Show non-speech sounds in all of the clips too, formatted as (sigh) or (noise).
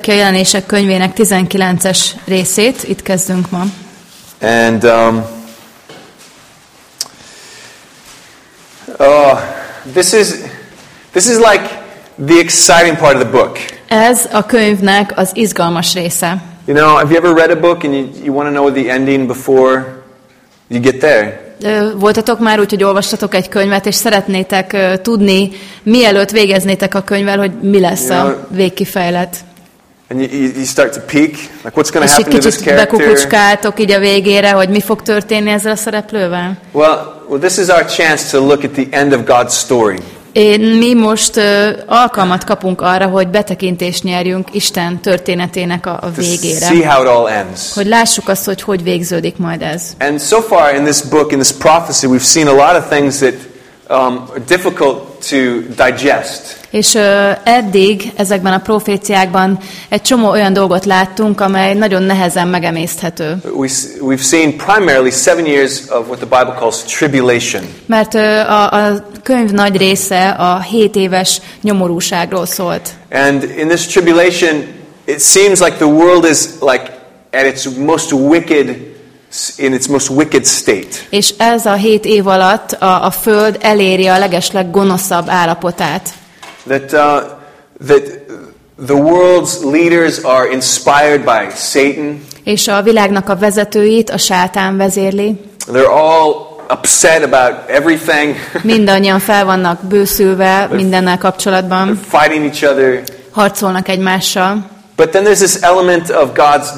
ki a jelenések könyvének 19-es részét, itt kezdünk ma. And um, oh, this is this is like the exciting part of the book. Ez a könyvnek az izgalmas része. You know, have you ever read a book and you, you want to know the ending before you get there? Voltatok már úgy, hogy olvastatok egy könyvet, és szeretnétek tudni, mielőtt végeznétek a könyvvel, hogy mi lesz a Ja. végkifejlet. And you, you, start to peek, like what's going to happen to this character? így a végére, hogy mi fog történni ezzel a szereplővel. Well, well, this is our chance to look at the end of God's story. Én, mi most ö, alkalmat kapunk arra, hogy betekintést nyerjünk Isten történetének a, a végére. see how it all ends. Hogy lássuk azt, hogy hogy végződik majd ez. And so far in this book, in this prophecy, we've seen a lot of things that um, difficult to digest. És ö, eddig ezekben a proféciákban egy csomó olyan dolgot láttunk, amely nagyon nehezen megemészthető. We, we've seen primarily seven years of what the Bible calls tribulation. Mert ö, a, a könyv nagy része a 7 éves nyomorúságról szólt. And in this tribulation, it seems like the world is like at its most wicked, in its most wicked state. És ez a 7 év alatt a, a Föld eléri a legesleg gonoszabb állapotát. That, uh, that the world's leaders are inspired by Satan. És a világnak a vezetőit a sátán vezérli. They're all upset about everything. (laughs) Mindannyian fel vannak bőszülve mindennel kapcsolatban, They're fighting each other. harcolnak egymással. But then there's this element of God's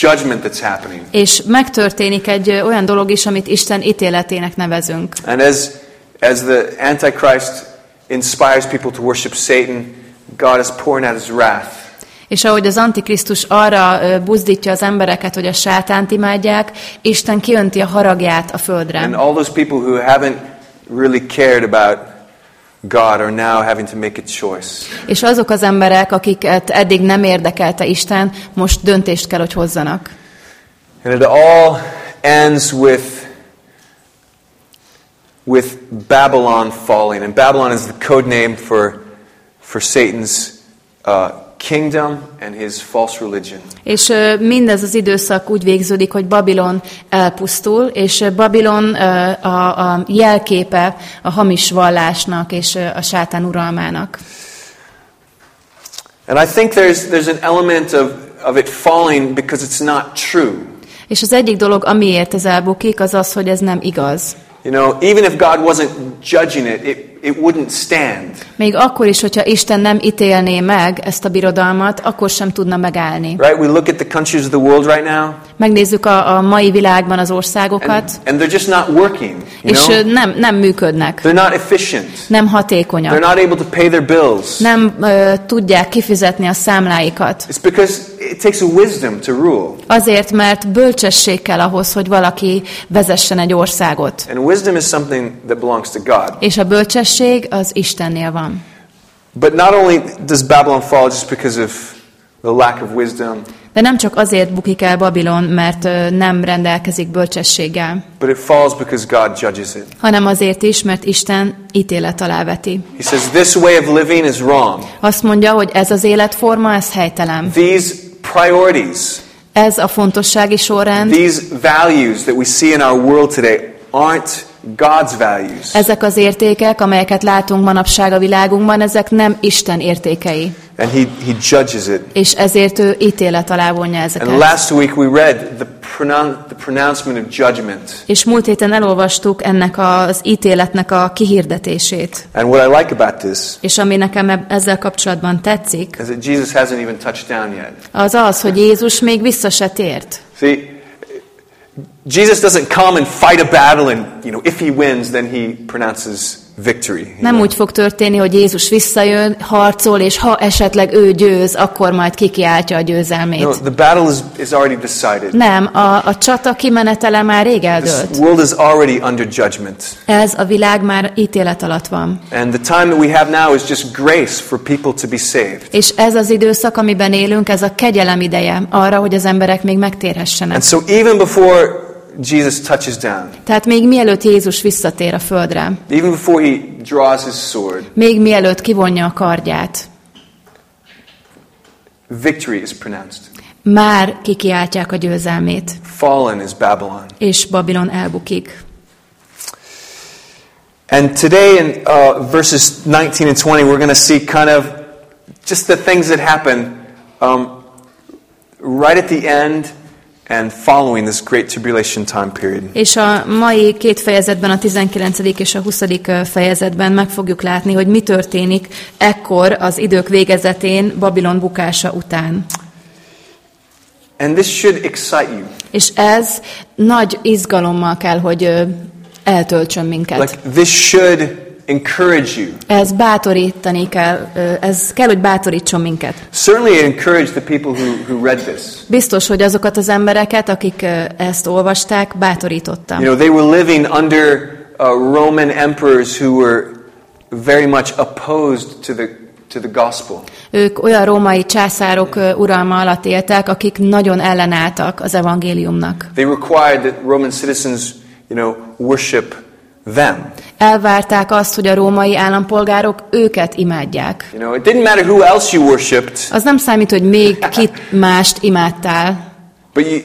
judgment that's happening. És megtörténik egy olyan dolog is, amit Isten ítéletének nevezünk. And as, as the Antichrist inspires people to worship Satan, God is pouring out his wrath. És ahogy az Antikrisztus arra buzdítja az embereket, hogy a sátánt imádják, Isten kiönti a haragját a And földre. all those people who haven't really cared about God are now having to make a choice. És azok az emberek, akiket eddig nem érdekelte Isten, most döntést kell, hogy hozzanak. And it all ends with, with Babylon falling. And Babylon is the code name for, for Satan's uh, kingdom and his false religion. És ö, mindez az időszak úgy végződik, hogy Babilon elpusztul, és Babilon a, a jelképe a hamis vallásnak és a sátán uralmának. And I think there's, there's an element of, of it falling because it's not true. És az egyik dolog, amiért ez elbukik, az az, hogy ez nem igaz. You know, even if God wasn't judging it, it, it wouldn't stand. Még akkor is, hogyha Isten nem ítélné meg ezt a birodalmat, akkor sem tudna megállni. Right? We look at the countries of the world right now, Megnézzük a, a mai világban az országokat, and, and they're just not working. You és know? nem, nem működnek, They're not efficient. nem They're hatékonyak, not able to pay their bills. nem ö, tudják kifizetni a számláikat. It's because it takes a wisdom to rule. Azért, mert bölcsesség kell ahhoz, hogy valaki vezessen egy országot. And wisdom is something that belongs to God. És a bölcsesség az Istennél van. But not only does Babylon fall just because of the lack of wisdom, De nem csak azért bukik el Babilon, mert nem rendelkezik bölcsességgel, but it falls because God judges it. hanem azért is, mert Isten ítélet alá veti. He says, This way of living is wrong. Azt mondja, hogy ez az életforma, ez helytelen. These priorities, Ez a fontossági sorrend, these values that we see in our world today aren't God's values. ezek az értékek, amelyeket látunk manapság a világunkban, ezek nem Isten értékei. And he, he judges it. És ezért ő ítélet alá vonja And ezeket. last week we read the, pronoun- the pronouncement of judgment. És múlt héten elolvastuk ennek az ítéletnek a kihirdetését. And what I like about this És ami nekem ezzel kapcsolatban tetszik, is that Jesus hasn't even touched down yet. az az, hogy Jézus még vissza se tért. See, Jesus doesn't come and fight a battle, and you know, if he wins, then he pronounces victory. Nem úgy fog történni, hogy Jézus visszajön, harcol, és ha esetleg ő győz, akkor majd kikiáltja a győzelmét. No, the battle is, is already decided. Nem, a, a csata kimenetele már rég This eldőlt. world is already under judgment. Ez a világ már ítélet alatt van. And the time that we have now is just grace for people to be saved. És ez az időszak, amiben élünk, ez a kegyelem ideje arra, hogy az emberek még megtérhessenek. And so even before Jesus touches down, Tehát még mielőtt Jézus visszatér a földre, even before he draws his sword, még mielőtt kivonja a kardját, victory is pronounced. Már kikiáltják a győzelmét, Fallen is Babylon. és Babilon elbukik. And today in uh, verses 19 and 20, we're going to see kind of just the things that happen um, right at the end and following this great tribulation time period. És a mai két fejezetben, a 19. és a 20. fejezetben meg fogjuk látni, hogy mi történik ekkor az idők végezetén Babilon bukása után. And this should excite you. És ez nagy izgalommal kell, hogy eltöltsön minket. Like, this should encourage you. Ez bátorítani kell, ez kell, hogy bátorítson minket. Certainly, it encouraged the people who, who read this. Biztos, hogy azokat az embereket, akik ezt olvasták, bátorította. You know, they were living under uh, Roman emperors who were very much opposed to the, to the gospel. Ők olyan római császárok uralma alatt éltek, akik nagyon ellenálltak az evangéliumnak. They required that Roman citizens, you know, worship them. Elvárták azt, hogy a római állampolgárok őket imádják. You know, it didn't matter who else you worshipped, Az nem számít, hogy még kit mást imádtál, but you,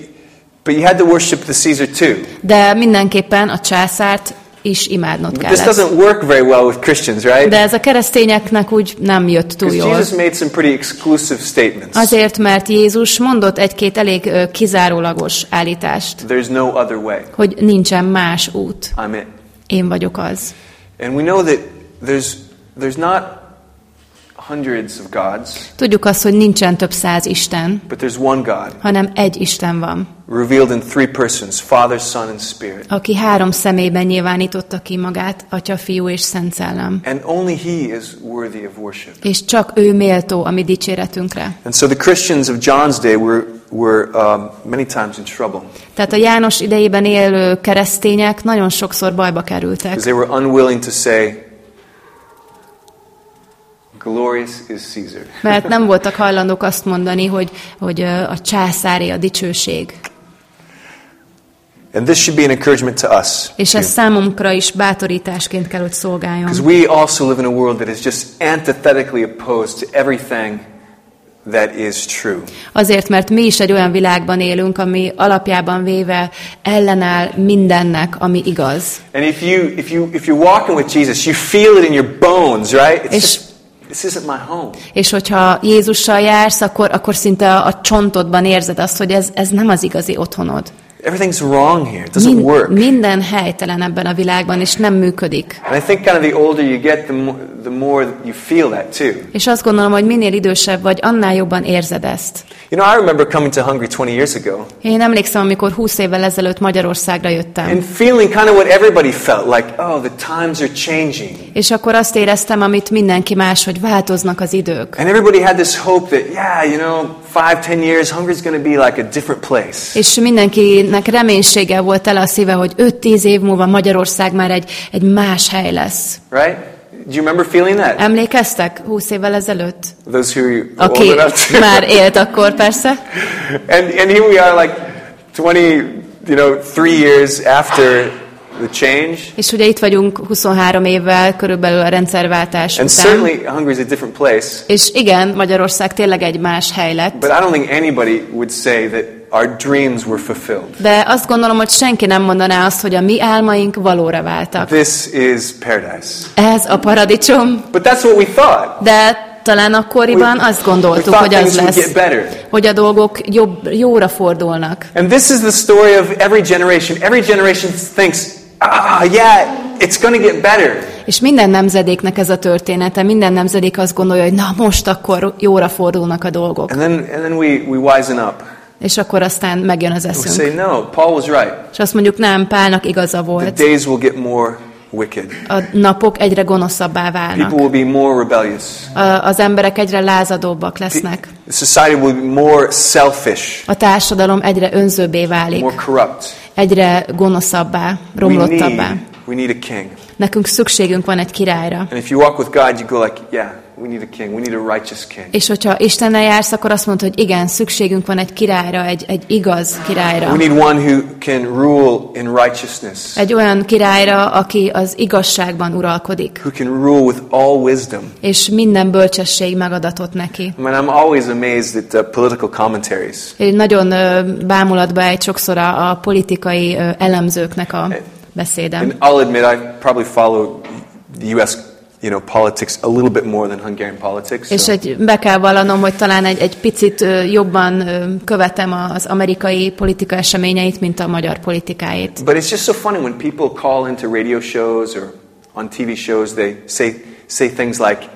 but you had to worship the Caesar too. de mindenképpen a császárt is imádnod But this kellett. doesn't work very well with Christians, right? De ez a keresztényeknek úgy nem jött túl jól. Jesus made some pretty exclusive statements. Azért, mert Jézus mondott egy-két elég kizárólagos állítást, There's no other way. hogy nincsen más út. I'm it. Én vagyok az. And we know that there's there's not hundreds of gods, Tudjuk azt, hogy nincsen több száz Isten, but there's one God hanem egy Isten van, revealed in three persons, Father, Son, and Spirit. aki három személyben nyilvánította ki magát, Atya, Fiú és Szent Szellem. And only he is worthy of worship. És csak ő méltó a mi dicséretünkre. And so the Christians of John's day were were um, many times in trouble Tehát a János idejében élő keresztények nagyon sokszor bajba kerültek, they were unwilling to say, "Glorious is Caesar." (laughs) mert nem voltak hajlandók azt mondani, hogy, hogy a császáré a dicsőség. And this should be an encouragement to us. És ez számunkra is bátorításként kell, hogy szolgáljon. Because we also live in a world that is just antithetically opposed to everything that is true. Azért, mert mi is egy olyan világban élünk, ami alapjában véve ellenáll mindennek, ami igaz. And if you if you if you're walking with Jesus, you feel it in your bones, right? It's És- just, this isn't my home. És hogyha Jézussal jársz, akkor, akkor szinte a, a csontodban érzed azt, hogy ez, ez nem az igazi otthonod. Everything's wrong here. It doesn't Min, work. minden helytelen ebben a világban, és nem működik. And I think kind of the older you get, the more, the more you feel that too. És azt gondolom, hogy minél idősebb vagy, annál jobban érzed ezt. You know, I remember coming to Hungary 20 years ago Én emlékszem, amikor 20 évvel ezelőtt Magyarországra jöttem. and feeling kind of what everybody felt like, oh, the times are changing. És akkor azt éreztem, amit mindenki más, hogy változnak az idők. And everybody had this hope that, yeah, you know, five, ten years, Hungary's going to be like a different place. És mindenkinek reménysége volt tele a szíve, hogy 5-10 év múlva Magyarország már egy, egy más hely lesz. Right? Do you remember feeling that? Emlékeztek 20 évvel ezelőtt? Those who Aki már élt akkor persze. (laughs) And, and here we are, like 20, you know, three years after. És ugye itt vagyunk 23 évvel körülbelül a rendszerváltás And után. certainly Hungary's a different place. És igen, Magyarország tényleg egy más hely lett. But I don't think anybody would say that our dreams were fulfilled. De azt gondolom, hogy senki nem mondaná azt, hogy a mi álmaink valóra váltak. This is paradise. Ez a paradicsom, But that's what we thought. de talán akkoriban We- azt gondoltuk, hogy az lesz, hogy a dolgok jobb, jóra fordulnak. And this is the story of every generation. Every generation thinks, ah, yeah, it's to get better. És minden nemzedéknek ez a története, minden nemzedék azt gondolja, hogy na most akkor jóra fordulnak a dolgok. And then, and then we, we wisen up. És akkor aztán megjön az eszünk. say, no, Paul was right. És azt mondjuk, nem, Pálnak igaza The volt. days will get more wicked. A napok egyre gonoszabbá People válnak. will be more rebellious. A- Az emberek egyre lázadóbbak lesznek. The society will be more selfish, A társadalom egyre önzőbbé válik. more corrupt. Egyre gonoszabbá, We romlottabbá. need, we need a king. Nekünk szükségünk van egy királyra. And if you walk with God, you go like, yeah, we need a king. We need a righteous king. És hogyha Istennel jársz, akkor azt mondod, hogy igen, szükségünk van egy királyra, egy, egy igaz királyra. We need one who can rule in righteousness, Egy olyan királyra, aki az igazságban uralkodik, who can rule with all wisdom. és minden bölcsesség megadatott neki. I mean, I'm always amazed at uh, political commentaries. Én nagyon ö, bámulatba egy sokszor a, a politikai ö, elemzőknek a beszédem. And I'll admit, I probably follow the U.S. You know, politics a little bit more than Hungarian politics. És so- egy, be kell vallanom, hogy talán egy, egy picit jobban követem az amerikai politika eseményeit, mint a magyar politikáit. But it's just so funny when people call into radio shows or on TV shows, they say, say things like,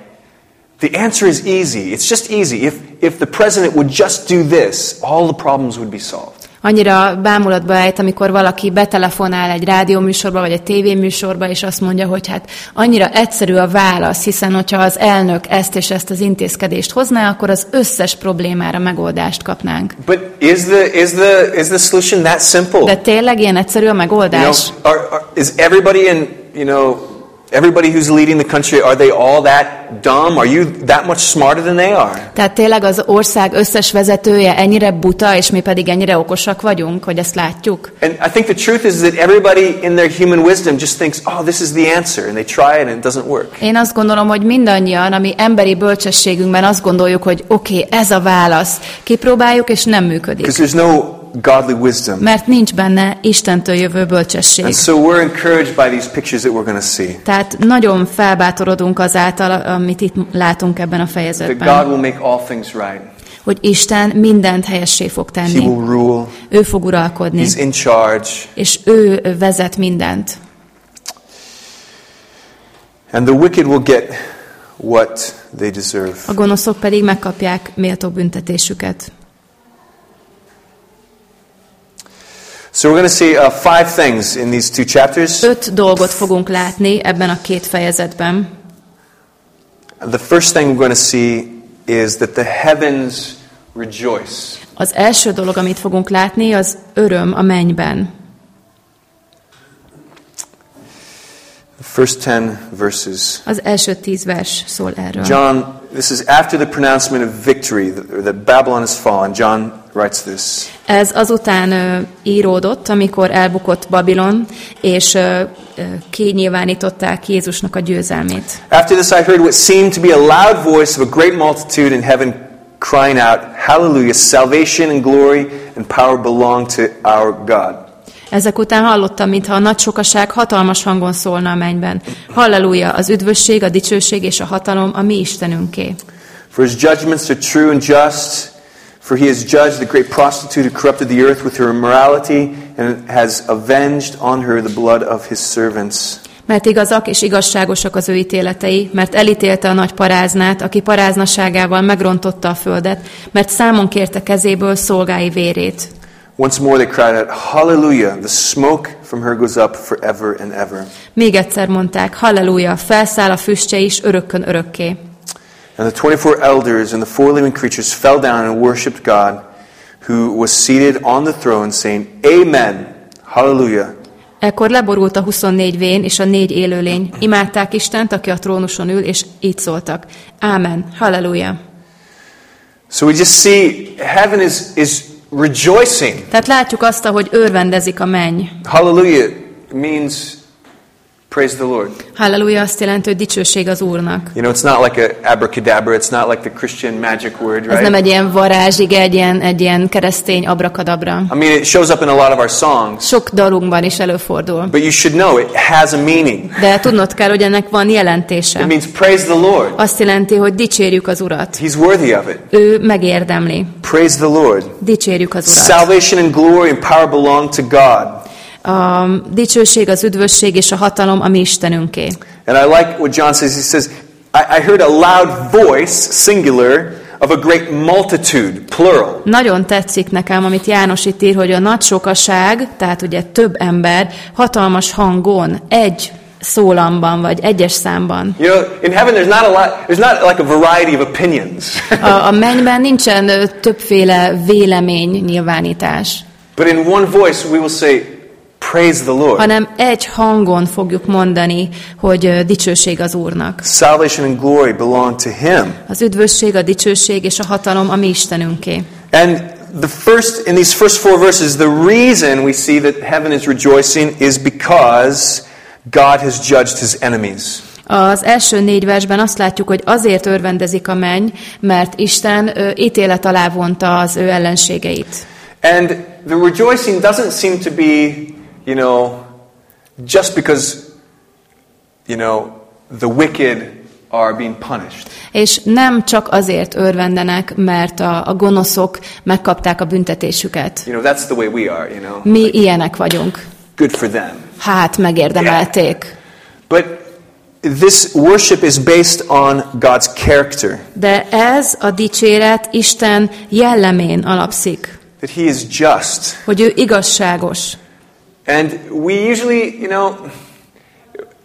the answer is easy. It's just easy. If, if the president would just do this, all the problems would be solved. Annyira bámulatba ejt, amikor valaki betelefonál egy rádióműsorba, vagy egy tévéműsorba, és azt mondja, hogy hát annyira egyszerű a válasz, hiszen hogyha az elnök ezt és ezt az intézkedést hozná, akkor az összes problémára megoldást kapnánk. But is the, is the, is the solution that simple? De tényleg ilyen egyszerű a You know, megoldás? are, are, is everybody in, you know, everybody who's leading the country, are they all that dumb? Are you that much smarter than they are? Tehát tényleg az ország összes vezetője ennyire buta, és mi pedig ennyire okosak vagyunk, hogy ezt látjuk? And I think the truth is that everybody in their human wisdom just thinks, oh, this is the answer. And they try it and it doesn't work. Én azt gondolom, hogy mindannyian, ami emberi bölcsességünkben azt gondoljuk, hogy oké, okay, ez a válasz, kipróbáljuk, és nem működik. Because there's no godly wisdom. Mert nincs benne Istentől jövő bölcsesség. And so we're encouraged by these pictures that we're going to see. Tehát nagyon felbátorodunk azáltal, amit itt látunk ebben a That God fejezetben, will make all things right. hogy Isten mindent helyessé fog He tenni. will rule. Ő fog uralkodni, He's in charge. és ő vezet mindent. And the wicked will get what they deserve. A gonoszok pedig megkapják méltó büntetésüket. So we're going to see uh, five things in these two chapters. Öt dolgot fogunk látni ebben a két fejezetben. The first thing we're going to see is that the heavens rejoice. Az első dolog, amit fogunk látni, az öröm a mennyben. The first 10 verses. Az első tíz vers szól erről. John, this is after the pronouncement of victory, that, that Babylon has fallen. John writes this. Ez azután ö, íródott, amikor elbukott Babilon, és ö, kinyilvánították Jézusnak a győzelmét. After this, I heard what seemed to be a loud voice of a great multitude in heaven crying out, Hallelujah! Salvation and glory and power belong to our God. Ezek után hallottam, mintha a nagy sokaság hatalmas hangon szólna a mennyben. Halleluja, az üdvösség, a dicsőség és a hatalom a mi Istenünké. For his judgments are true and just, for he has judged the great prostitute who corrupted the earth with her immorality and has avenged on her the blood of his servants. Mert igazak és igazságosak az ő ítéletei, mert elítélte a nagy paráznát, aki paráznaságával megrontotta a földet, mert számon kérte kezéből szolgái vérét. Once more they cried out, Hallelujah! The smoke from her goes up forever and ever. Még egyszer mondták, halleluja, felszáll a füstje is örökkön örökké. And the 24 elders and the four living creatures fell down and worshipped God, who was seated on the throne, saying, Amen! Hallelujah! Ekkor leborult a 24 vén és a négy élőlény. Imádták Istent, aki a trónuson ül, és így szóltak. Ámen, halleluja. So we just see heaven is, is rejoicing. Tehát látjuk azt, hogy örvendezik a menny. Hallelujah means praise the Lord. Halleluja azt jelenti, hogy dicsőség az Úrnak. You know, it's not like a abracadabra. It's not like the Christian magic word, Ez nem right? egy ilyen varázsige, egy ilyen, egy ilyen keresztény abrakadabra. I mean, it shows up in a lot of our songs, Sok dalunkban is előfordul. but you should know it has a meaning. De tudnod kell, hogy ennek van jelentése. It means praise the Lord. Azt jelenti, hogy dicsérjük az Urat. He's worthy of it. Ő megérdemli. Praise the Lord. Dicsérjük az Urat. Salvation and glory and power belong to God. A dicsőség, az üdvösség és a hatalom a mi Istenünké. And I like what John says. He says, I, I heard a loud voice, singular, of a great multitude, plural. Nagyon tetszik nekem, amit János itt ír, hogy a nagy sokaság, tehát ugye több ember, hatalmas hangon, egy szólamban, vagy egyes számban. You know, in heaven there's not a lot, there's not like a variety of opinions. A, a (laughs) mennyben nincsen többféle vélemény nyilvánítás. but in one voice we will say, praise the Lord. hanem egy hangon fogjuk mondani, hogy dicsőség az Úrnak. Salvation and glory belong to Him. Az üdvösség, a dicsőség és a hatalom a mi Istenünké. And the first, in these first four verses, the reason we see that heaven is rejoicing is because God has judged His enemies. Az első négy versben azt látjuk, hogy azért örvendezik a menny, mert Isten ö, ítélet alá vonta az ő ellenségeit. And the rejoicing doesn't seem to be, you know, just because, you know, the wicked are being punished. És nem csak azért örvendenek, mert a, a gonoszok megkapták a büntetésüket. You know, that's the way we are, you know. Mi ilyenek vagyunk. Good for them. Hát, megérdemelték. But this worship is based on God's character, De ez a dicséret Isten jellemén alapszik, that He is just. hogy ő igazságos. And we usually, you know,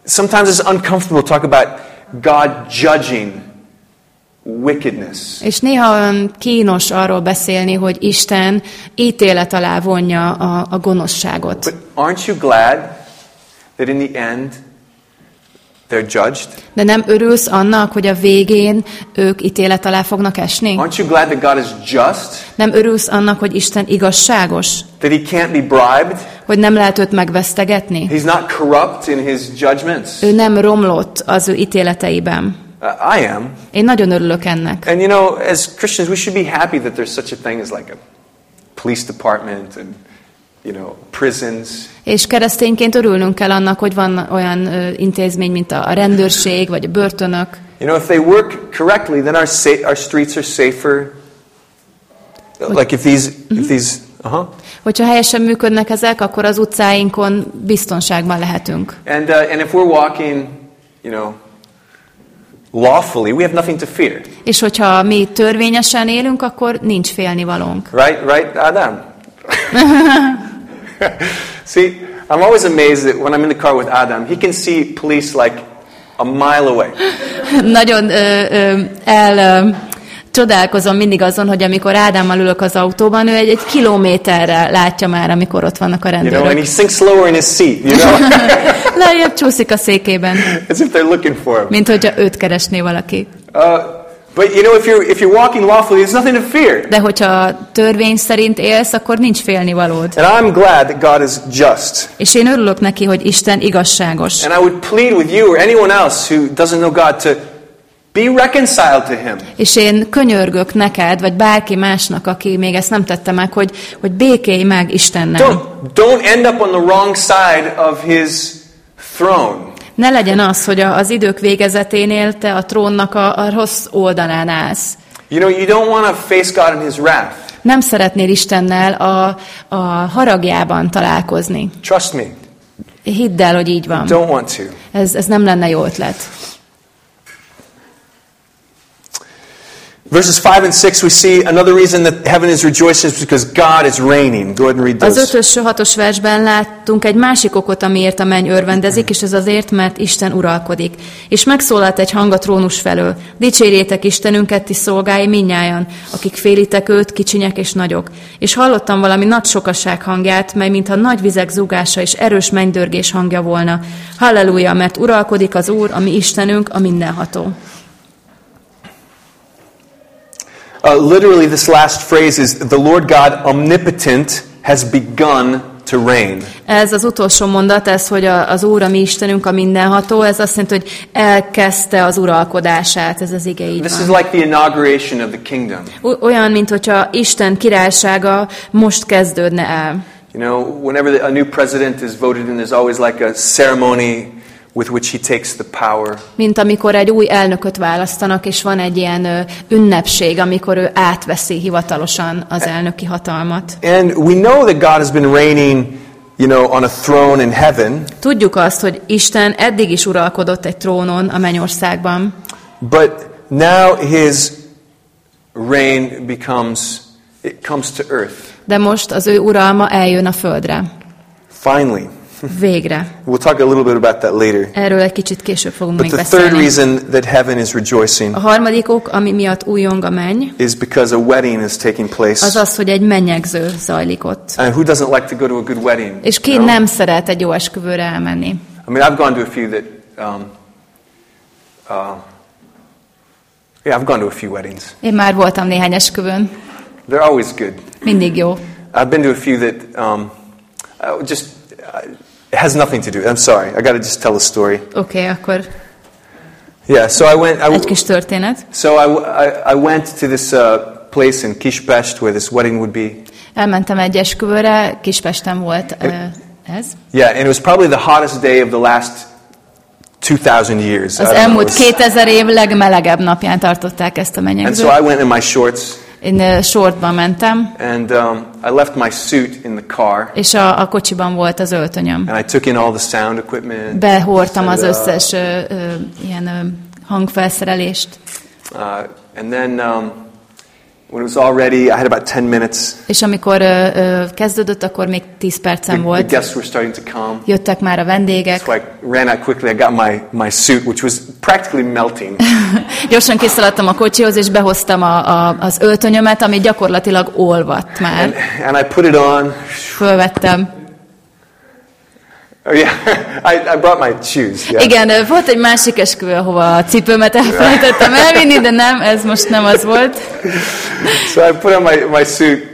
sometimes it's uncomfortable to talk about God judging wickedness. És néha olyan kínos arról beszélni, hogy Isten ítélet alá vonja a, a gonoszságot. But aren't you glad that in the end they're judged? De nem örülsz annak, hogy a végén ők ítélet alá fognak esni? Aren't you glad that God is just? Nem örülsz annak, hogy Isten igazságos? That He can't be bribed? Hogy nem lehet őt megvesztegetni? He's not corrupt in His judgments? Ő nem romlott az ő ítéleteiben. Uh, I am. Én nagyon örülök ennek. And you know, as Christians, we should be happy that there's such a thing as like a police department and, you know, prisons. És keresztényként örülnünk kell annak, hogy van olyan ö, intézmény, mint a rendőrség, vagy a börtönök. You know, if they work correctly, then our, sa- our streets are safer. Like if these, if these, uh-huh. Hogyha helyesen működnek ezek, akkor az utcáinkon biztonságban lehetünk. And, uh, and if we're walking, you know, lawfully, we have nothing to fear. És hogyha mi törvényesen élünk, akkor nincs félnivalónk. Right? Right, Adam? (laughs) (laughs) see, I'm always amazed that when I'm in the car with Adam, he can see police like a mile away. (laughs) Nagyon ö, ö, el... Ö, Csodálkozom mindig azon, hogy amikor Ádámmal ülök az autóban, ő egy, egy kilométerre látja már, amikor ott vannak a You know, and rendőrök. he sinks lower in his seat, you know? (laughs) Lejjebb csúszik a székében, As if they're looking for him. mint hogyha őt keresné valaki. Uh, but you know, if you're, if you're walking lawfully, there's nothing to fear. De hogyha törvény szerint élsz, akkor nincs félnivalód. And I'm glad that God is just. És én örülök neki, hogy Isten igazságos. And I would plead with you or anyone else who doesn't know God to be reconciled to Him. És én könyörgök neked, vagy bárki másnak, aki még ezt nem tette meg, hogy, hogy békélj meg Istennel. Don't, don't end up on the wrong side of His throne. Ne legyen az, hogy az idők végezeténél te a trónnak a, a rossz oldalán állsz. You know, you don't want to face God in His wrath. Nem szeretnél Istennel a, a haragjában találkozni. Trust me, Hidd el, hogy így van. don't want to. Ez, ez nem lenne jó ötlet. Verses 5 and 6, we see another reason that heaven is rejoicing is because God is reigning. Go ahead and read Az those. ötös, hatos versben láttunk egy másik okot, amiért a menny örvendezik, és ez azért, mert Isten uralkodik. És megszólalt egy hang a trónus felől. Dicsérjétek Istenünket, ti szolgái minnyájan, akik félitek őt, kicsinyek és nagyok. És hallottam valami nagy sokaság hangját, mely mintha nagy vizek zúgása és erős mennydörgés hangja volna. Halleluja, mert uralkodik az Úr, a mi Istenünk, a mindenható. Uh, literally, this last phrase is the Lord God omnipotent has begun to reign. Ez az utolsó mondat, ez, hogy az Úr, a mi Istenünk, a mindenható, ez azt jelenti, hogy elkezdte az uralkodását, ez az ige így This van. is like the inauguration of the kingdom. Olyan, mint hogyha Isten királysága most kezdődne el. You know, whenever a new president is voted in, there's always like a ceremony with which he takes the power. Mint amikor egy új elnököt választanak, és van egy ilyen ünnepség, amikor ő átveszi hivatalosan az elnöki hatalmat. And we know that God has been reigning, you know, on a throne in heaven, Tudjuk azt, hogy Isten eddig is uralkodott egy trónon a mennyországban, but now his reign becomes, it comes to earth. de most az ő uralma eljön a földre. Finally. Végre. We'll talk a little bit about that later. Erről egy kicsit később fogunk But még the third beszélni. reason that heaven is rejoicing A harmadik ok, ami miatt újong a menny, is because a wedding is taking place. az az, hogy egy mennyegző zajlik ott. And who doesn't like to go to a good wedding? És ki No? nem szeret egy jó esküvőre elmenni? I mean, I've gone to a few that. Um, uh, yeah, I've gone to a few weddings. Én már voltam néhány esküvőn. They're always good. Mindig jó. I've been to a few that um, uh, just uh, it has nothing to do. I'm sorry. I got to just tell a story. Oké, okay, akkor Yeah. So I went. I, egy kis történet. so I, I, I went to this uh, place in Kishpest where this wedding would be. Elmentem egy esküvőre, Kispesten volt ö, ez. Yeah, and it was probably the hottest day of the last 2000 years. Az know, elmúlt was- 2000 év legmelegebb napján tartották ezt a and so menyegzőt. I went in my shorts Én ö, sortban mentem, and um, I left my suit in the car és a, a kocsiban volt az öltönyöm. and I took in all the sound equipment. Behordtam az uh, összes ö, ö, ilyen ö, hangfelszerelést. Uh, and then um, when it was all ready, I had about 10 minutes. És amikor ö, ö, kezdődött, akkor még 10 The, percem the volt. guests were starting to come. Jöttek már a vendégek. So I ran out quickly. I got my, my suit, which was practically melting. (laughs) Gyorsan kiszaladtam a kocsihoz, és behoztam a, a, az öltönyömet, ami gyakorlatilag olvadt and, már. and I put it on. Fölvettem. Oh, yeah. (laughs) I, I brought my shoes. Yeah. Igen, volt egy másik esküvő, ahova a cipőmet elfelejtettem elvinni, de nem, ez most nem az volt. (laughs) So I put on my, my suit,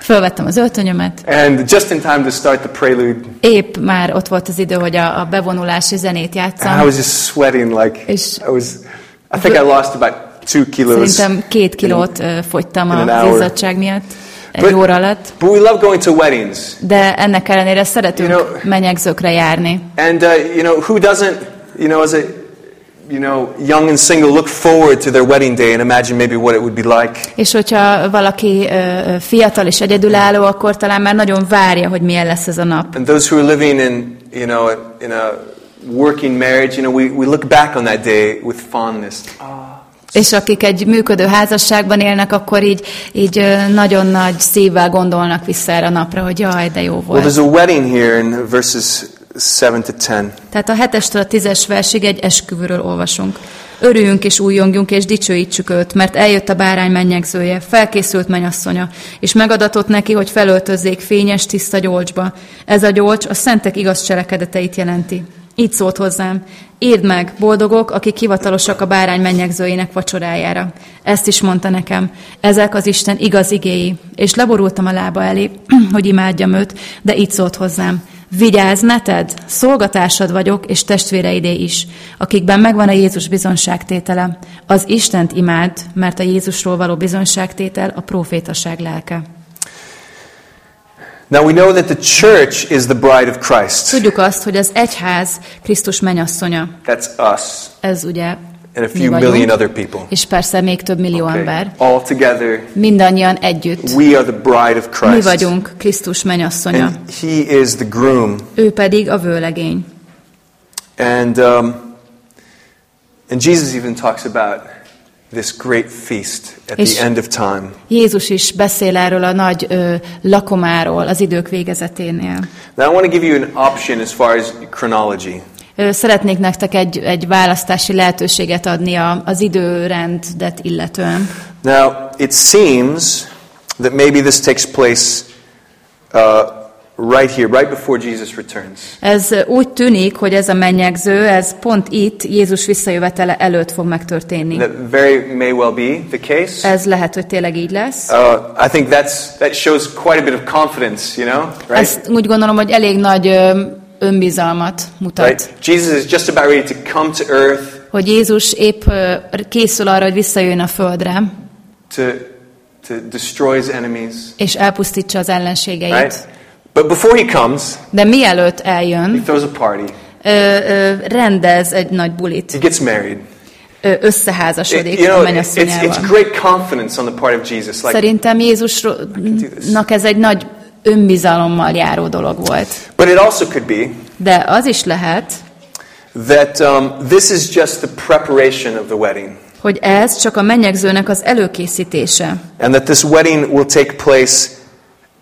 Fölvettem az öltönyömet. and just in time to start the prelude, Épp már ott volt az idő, hogy a, a bevonulási zenét and I játszam. was just sweating like És- I was. I think I lost about two kilos. Szerintem két kilót ö, fogytam in a izzadság miatt egy But- óra alatt. But we love going to weddings, De ennek ellenére szeretünk You know- menyegzőkre járni. and uh, you know who doesn't? You know, as a you know young and single, look forward to their wedding day and imagine maybe what it would be like. És hogyha valaki ö, ö, fiatal és egyedülálló, akkor talán már nagyon várja, hogy milyen lesz ez a nap. And those who are living in you know in a working marriage, you know, we, we look back on that day with fondness. Ah, És akik egy működő házasságban élnek, akkor így, így nagyon nagy szívvel gondolnak vissza erre a napra, hogy jaj, de jó Well, volt. there's a wedding here in verses seven to ten. Tehát a hetestől a tízes versig egy esküvőről olvasunk. Örüljünk és újjongjunk és dicsőítsük őt, mert eljött a bárány mennyegzője, felkészült mennyasszonya, és megadatott neki, hogy felöltözzék fényes, tiszta gyolcsba. Ez a gyolcs a szentek igaz cselekedeteit jelenti. Így szólt hozzám, írd meg, boldogok, akik hivatalosak a bárány mennyegzőjének vacsorájára. Ezt is mondta nekem, ezek az Isten igaz igéi, és leborultam a lába elé, (clears throat) hogy imádjam őt, de így szólt hozzám, Vigyázz, ne tedd, szolgatásod vagyok, és testvéreidé is, akikben megvan a Jézus bizonságtétele. Az Istent imád, mert a Jézusról való bizonságtétel a profétaság lelke. Now we know that the church is the bride of Christ. Tudjuk azt, hogy az egyház Krisztus menyasszonya. That's us Ez ugye and a mi few vagyunk, million other people. és persze még több millió Okay. ember. All together, Mindannyian együtt. we are the bride of Mi Christ. vagyunk Krisztus menyasszonya. And he is the groom. Ő pedig a vőlegény. And, um, and Jesus even talks about this great feast at the end of time. Jézus is beszél erről a nagy ö, lakomáról az idők végezeténél. Now, I want to give you an option as far as chronology. Ö, Szeretnék nektek egy, egy választási lehetőséget adni a, az időrendet illetően. Now, it seems that maybe this takes place uh, right here, right before Jesus returns. Ez úgy tűnik, hogy ez a mennyegző, ez pont itt, Jézus visszajövetele előtt fog megtörténni. That very may well be the case. Ez lehet, hogy tényleg így lesz. Uh, I think that's, that shows quite a bit of confidence, you know, right? Ezt úgy gondolom, hogy elég nagy önbizalmat mutat. Right? Jesus is just about ready to come to earth Hogy Jézus épp készül arra, hogy visszajön a földre, to, to destroy his enemies, és elpusztítsa az ellenségeit. right? But before he comes, De mielőtt he eljön, throws a party. ö, ö, rendez egy nagy bulit. He gets married. Ö, It- összeházasodik you a know, it's, mennyasszonyával. it's great confidence on the part of Jesus. Like, Szerintem Jézusnak ez egy nagy önbizalommal járó dolog volt. but it also could be De az is lehet, that um, this is just the preparation of the wedding, hogy ez csak a mennyegzőnek az előkészítése, and that this wedding will take place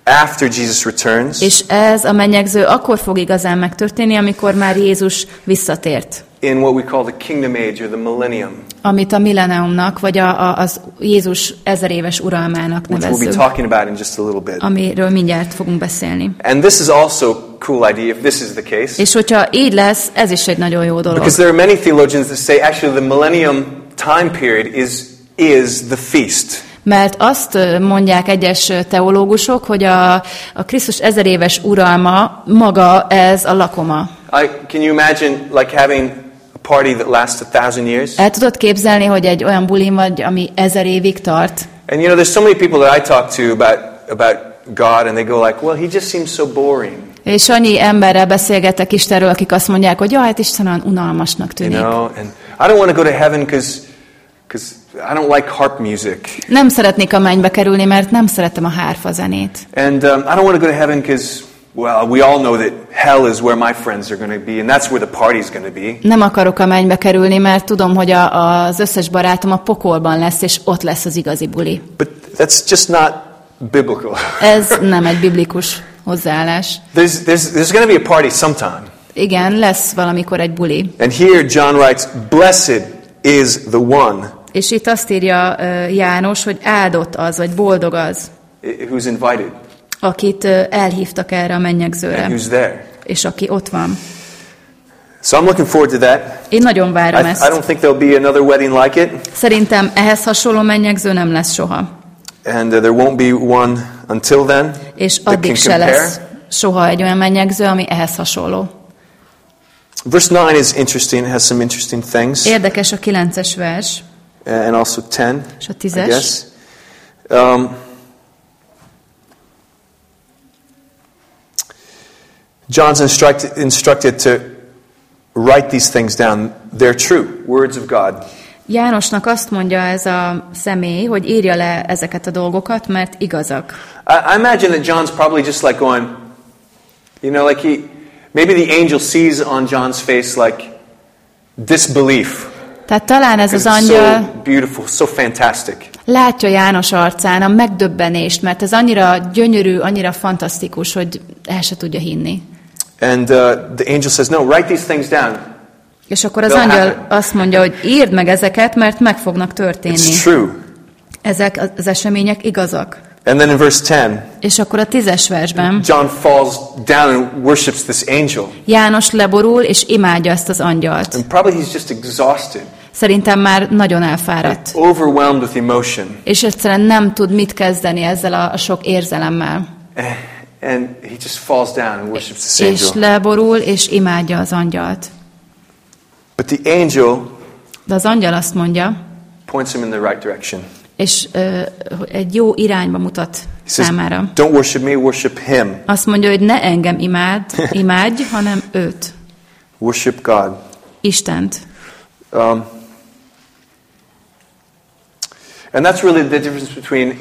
after Jesus returns. És ez a mennyegző akkor fog igazán megtörténni, amikor már Jézus visszatért. in what we call the kingdom age or the millennium, Amit a milleniumnak, vagy a, a, az Jézus ezer éves uralmának which we'll be nevezzük. talking about in just a little bit. Amiről mindjárt fogunk beszélni. And this is also cool idea if this is the case. És hogyha így lesz, ez is egy nagyon jó dolog. Because there are many theologians that say actually the millennium time period is is the feast. Mert azt mondják egyes teológusok, hogy a, a Krisztus ezer éves uralma maga ez a lakoma. I, can you imagine like having a party that lasts a thousand years? El tudod képzelni, hogy egy olyan bulin vagy, ami ezer évig tart? And you know, there's so many people that I talk to about about God, and they go like, "Well, he just seems so boring." És annyi emberrel beszélgetek Istenről, akik azt mondják, hogy jaj, hát Isten olyan unalmasnak You tűnik. know, and I don't want to go to heaven because I don't like harp music, Nem szeretnék a mennybe kerülni, mert nem szeretem a hárfa zenét. and um, I don't want to go to heaven because well, we all know that hell is where my friends are going to be, and that's where the party's going to be. Nem akarok a mennybe kerülni, mert tudom, hogy a, az összes barátom a pokolban lesz, és ott lesz az igazi buli. But that's just not biblical. (laughs) Ez nem egy biblikus hozzáállás. There's there's there's going to be a party sometime, Igen, lesz valamikor egy buli. and here John writes, "Blessed is the one És itt azt írja János, hogy áldott az, vagy boldog az, i- who's invited akit elhívtak erre a mennyegzőre, and who's there." és aki ott van. So I'm looking forward to that. Én nagyon I, várom I ezt. don't think there'll be another wedding like it, Szerintem ehhez hasonló mennyegző nem lesz soha. and uh, there won't be one until then. És addig se compare. lesz soha egy olyan mennyegző, ami ehhez hasonló. Verse 9 is interesting, it has some interesting things, Érdekes a kilences vers, and also 10, és a I tízes. guess. Um, John's instructed, instructed to write these things down. They're true, words of God. Jánosnak azt mondja ez a személy, hogy írja le ezeket a dolgokat, mert igazak. I, I imagine that John's probably just like going, you know, like he, maybe the angel sees on John's face like disbelief. Tehát talán ez az angyal so beautiful, so fantastic. látja János arcán a megdöbbenést, mert ez annyira gyönyörű, annyira fantasztikus, hogy el se tudja hinni. And uh, the angel says, no, write these things down. És akkor az They'll angyal happen. azt mondja, hogy írd meg ezeket, mert meg fognak történni. It's true. Ezek az események igazak. And then in verse 10, És akkor a tízes versben John falls down and worships this angel. János leborul és imádja ezt az angyalt. And probably he's just exhausted, Szerintem már nagyon elfáradt. overwhelmed with emotion. És egyszerűen nem tud mit kezdeni ezzel a, a sok érzelemmel. And he just falls down and worships this És angel. leborul és imádja az angyalt. But the angel De az angyal azt mondja, points him in the right direction. És ö, egy jó irányba mutat says, számára. don't worship me, worship him. Azt mondja, hogy ne engem imád, (laughs) imádj, hanem őt, Worship God. Istent. Um, and that's really the difference between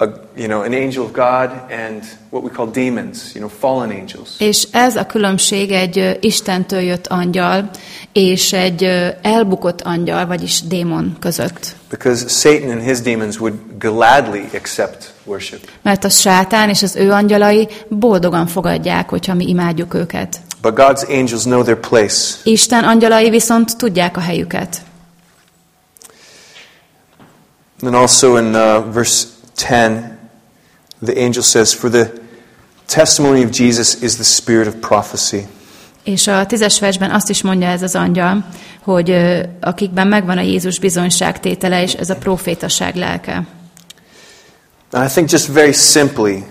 a, you know, an angel of God and what we call demons, you know, fallen angels. És ez a különbség egy Istentől jött angyal és egy elbukott angyal, vagyis démon között. Because Satan and his demons would gladly accept worship. Mert a sátán és az ő angyalai boldogan fogadják, hogyha mi imádjuk őket. But God's angels know their place. Isten angyalai viszont tudják a helyüket. And also in uh, verse 10, the angel says, For the testimony of Jesus is the spirit of prophecy. És a tízes versben azt is mondja ez az angyal, hogy akikben megvan a Jézus bizonyságtétele, és ez a profétaság lelke. And I think just very simply,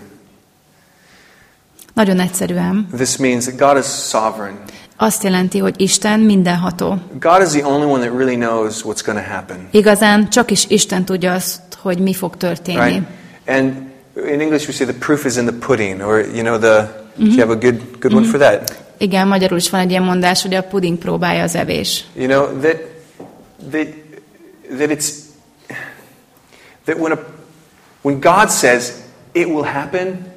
Nagyon egyszerűen. this means that God is sovereign. Azt jelenti, hogy Isten mindenható. God is the only one that really knows what's going to happen. Igazán csak is Isten tudja azt, hogy mi fog történni. Right? And in English we say the proof is in the pudding, or you know the. Do you have a good good one for that? Igen, magyarul is van egy ilyen mondás, hogy a puding próbálja az evés. You know that that that it's that when a when God says it will happen,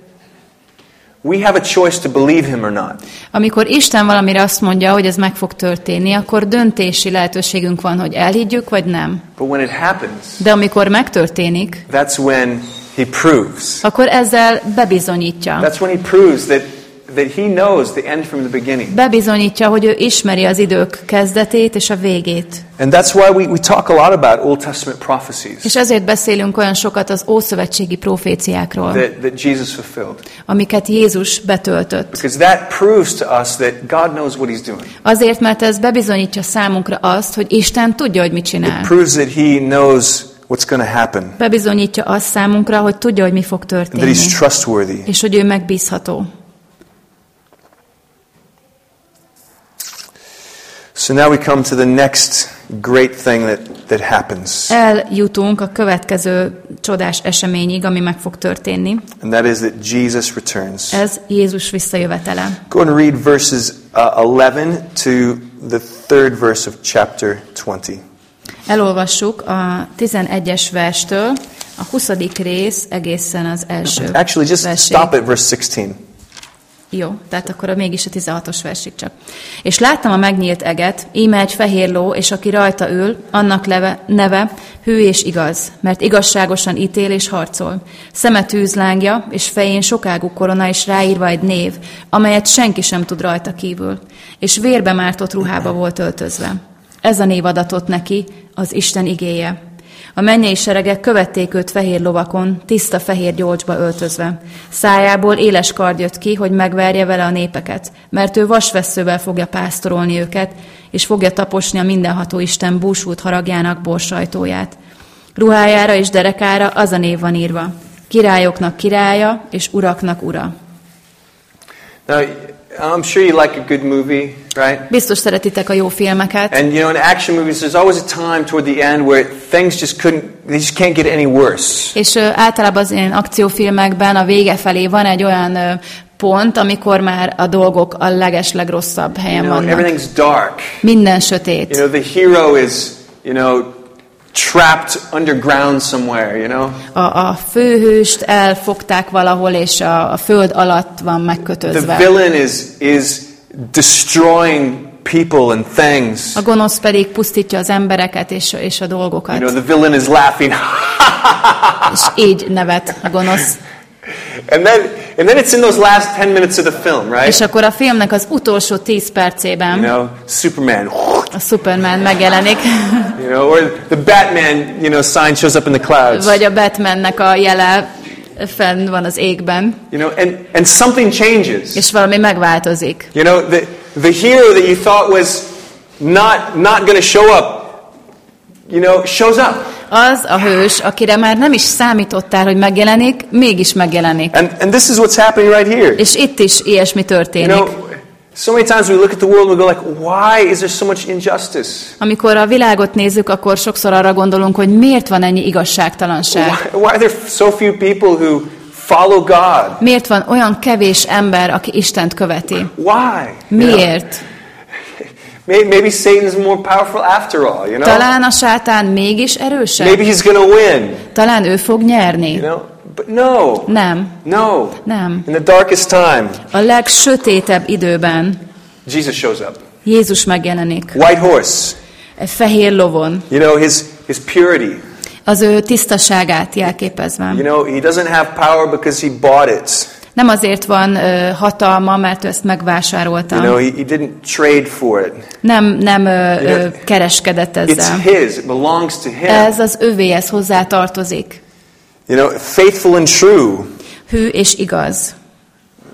we have a choice to believe Him or not. Amikor Isten valamire azt mondja, hogy ez meg fog történni, akkor döntési lehetőségünk van, hogy elhiggyük, vagy nem. But when it happens, De amikor megtörténik, that's when he proves. akkor ezzel bebizonyítja. That's when he proves that, that he knows the end from the beginning. Bebizonyítja, hogy ő ismeri az idők kezdetét és a végét. And that's why we, we talk a lot about Old Testament prophecies És ezért beszélünk olyan sokat az ószövetségi proféciákról, that, that Jesus fulfilled. amiket Jézus betöltött. Because that proves to us that God knows what he's doing. Azért, mert ez bebizonyítja számunkra azt, hogy Isten tudja, hogy mit It csinál. proves that he knows what's going to happen Bebizonyítja azt számunkra, hogy tudja, hogy mi fog that történni. he's trustworthy. És hogy ő megbízható. So now we come to the next great thing that, that happens, Eljutunk a következő csodás eseményig, ami meg fog történni. and that is that Jesus returns. Ez Jézus visszajövetele. Go and read verses uh, 11 to the third verse of chapter 20. Elolvassuk a 11-es verstől a 20. rész egészen az első Actually, just versig. stop at verse 16. Jó, tehát akkor a mégis a 16-os versig csak. És láttam a megnyílt eget, íme egy fehér ló, és aki rajta ül, annak leve, neve hű és igaz, mert igazságosan ítél és harcol. Szeme tűzlángja, és fején sokágú korona, és ráírva egy név, amelyet senki sem tud rajta kívül. És vérbe mártott ruhába volt öltözve. Ez a név adatott neki, az Isten igéje. A mennyei seregek követték őt fehér lovakon, tiszta fehér gyolcsba öltözve. Szájából éles kard jött ki, hogy megverje vele a népeket, mert ő vasvesszővel fogja pásztorolni őket, és fogja taposni a mindenható Isten búsult haragjának borsajtóját. Ruhájára és derekára az a név van írva. Királyoknak királya, és uraknak ura. Now, I'm sure you like a good movie, right? Biztos szeretitek a jó filmeket, And you know, in action movies, there's always a time toward the end where things just couldn't, they just can't get any worse. És ö, általában az ilyen akciófilmekben a vége felé van egy olyan ö, pont, amikor már a dolgok a leges legrosszabb You helyen know, vannak. everything's dark. Minden sötét. You know, the hero is, you know, trapped underground somewhere, you know? A, a főhőst elfogták valahol, és a, a föld alatt van The megkötözve. villain is, is destroying people and things. A gonosz pedig pusztítja az embereket és, és a You dolgokat. know, the villain is laughing. (laughs) És így nevet a gonosz. and then and then it's in those last 10 minutes of the film, right? És akkor a filmnek az utolsó tíz You percében know, Superman, a Superman megjelenik, (laughs) you know, or the Batman, you know, sign shows up in the clouds. vagy a Batmannek a jele fenn van az égben, You know, and, and something changes. és valami megváltozik. You know, the, the hero that you thought was not, not going to show up, you know, shows up. Az a hős, akire már nem is számítottál, hogy megjelenik, mégis megjelenik. And, and this is what's happening right here. És itt is ilyesmi You történik. know, so many times we look at the world and we go like, why is there so much injustice? Amikor a világot nézzük, akkor sokszor arra gondolunk, hogy miért van ennyi igazságtalanság. Why, why are there so few people who follow God? Miért van olyan kevés ember, aki Istent követi? Why? You know, Miért? Maybe Satan's more powerful after all, you know? Talán a sátán mégis erősebb? Maybe he's to win, Talán ő fog nyerni? you know? But no. Nem, No. nem. In the darkest time, A legsötétebb időben Jesus shows up. Jézus megjelenik. White horse. Egy fehér lovon. You know, his, his purity. Az ő tisztaságát jelképezve. You know, he doesn't have power because he bought it. Nem azért van ö, hatalma, mert ő ezt megvásárolta. You know, he, he didn't trade for it. Nem, nem ö, ö, know, kereskedett It's ezzel. his. It belongs to him. Ez az övé, ez hozzá tartozik. You know, faithful and true. Hű és igaz.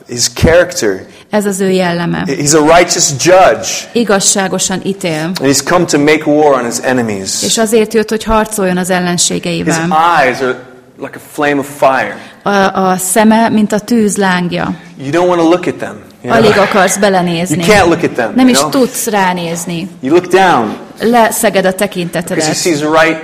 His character. Ez az ő jelleme. He's a righteous judge. Igazságosan ítél. And he's come to make war on his enemies. És azért jött, hogy harcoljon az His ellenségeivel. eyes are like a flame of fire. A, a szeme, mint a tűz lángja. You don't want to look at them. You, Alig know? akarsz belenézni. you can't look at them. Nem you is know? tudsz ránézni. You look down Leszeged a because he tekintetedet. sees right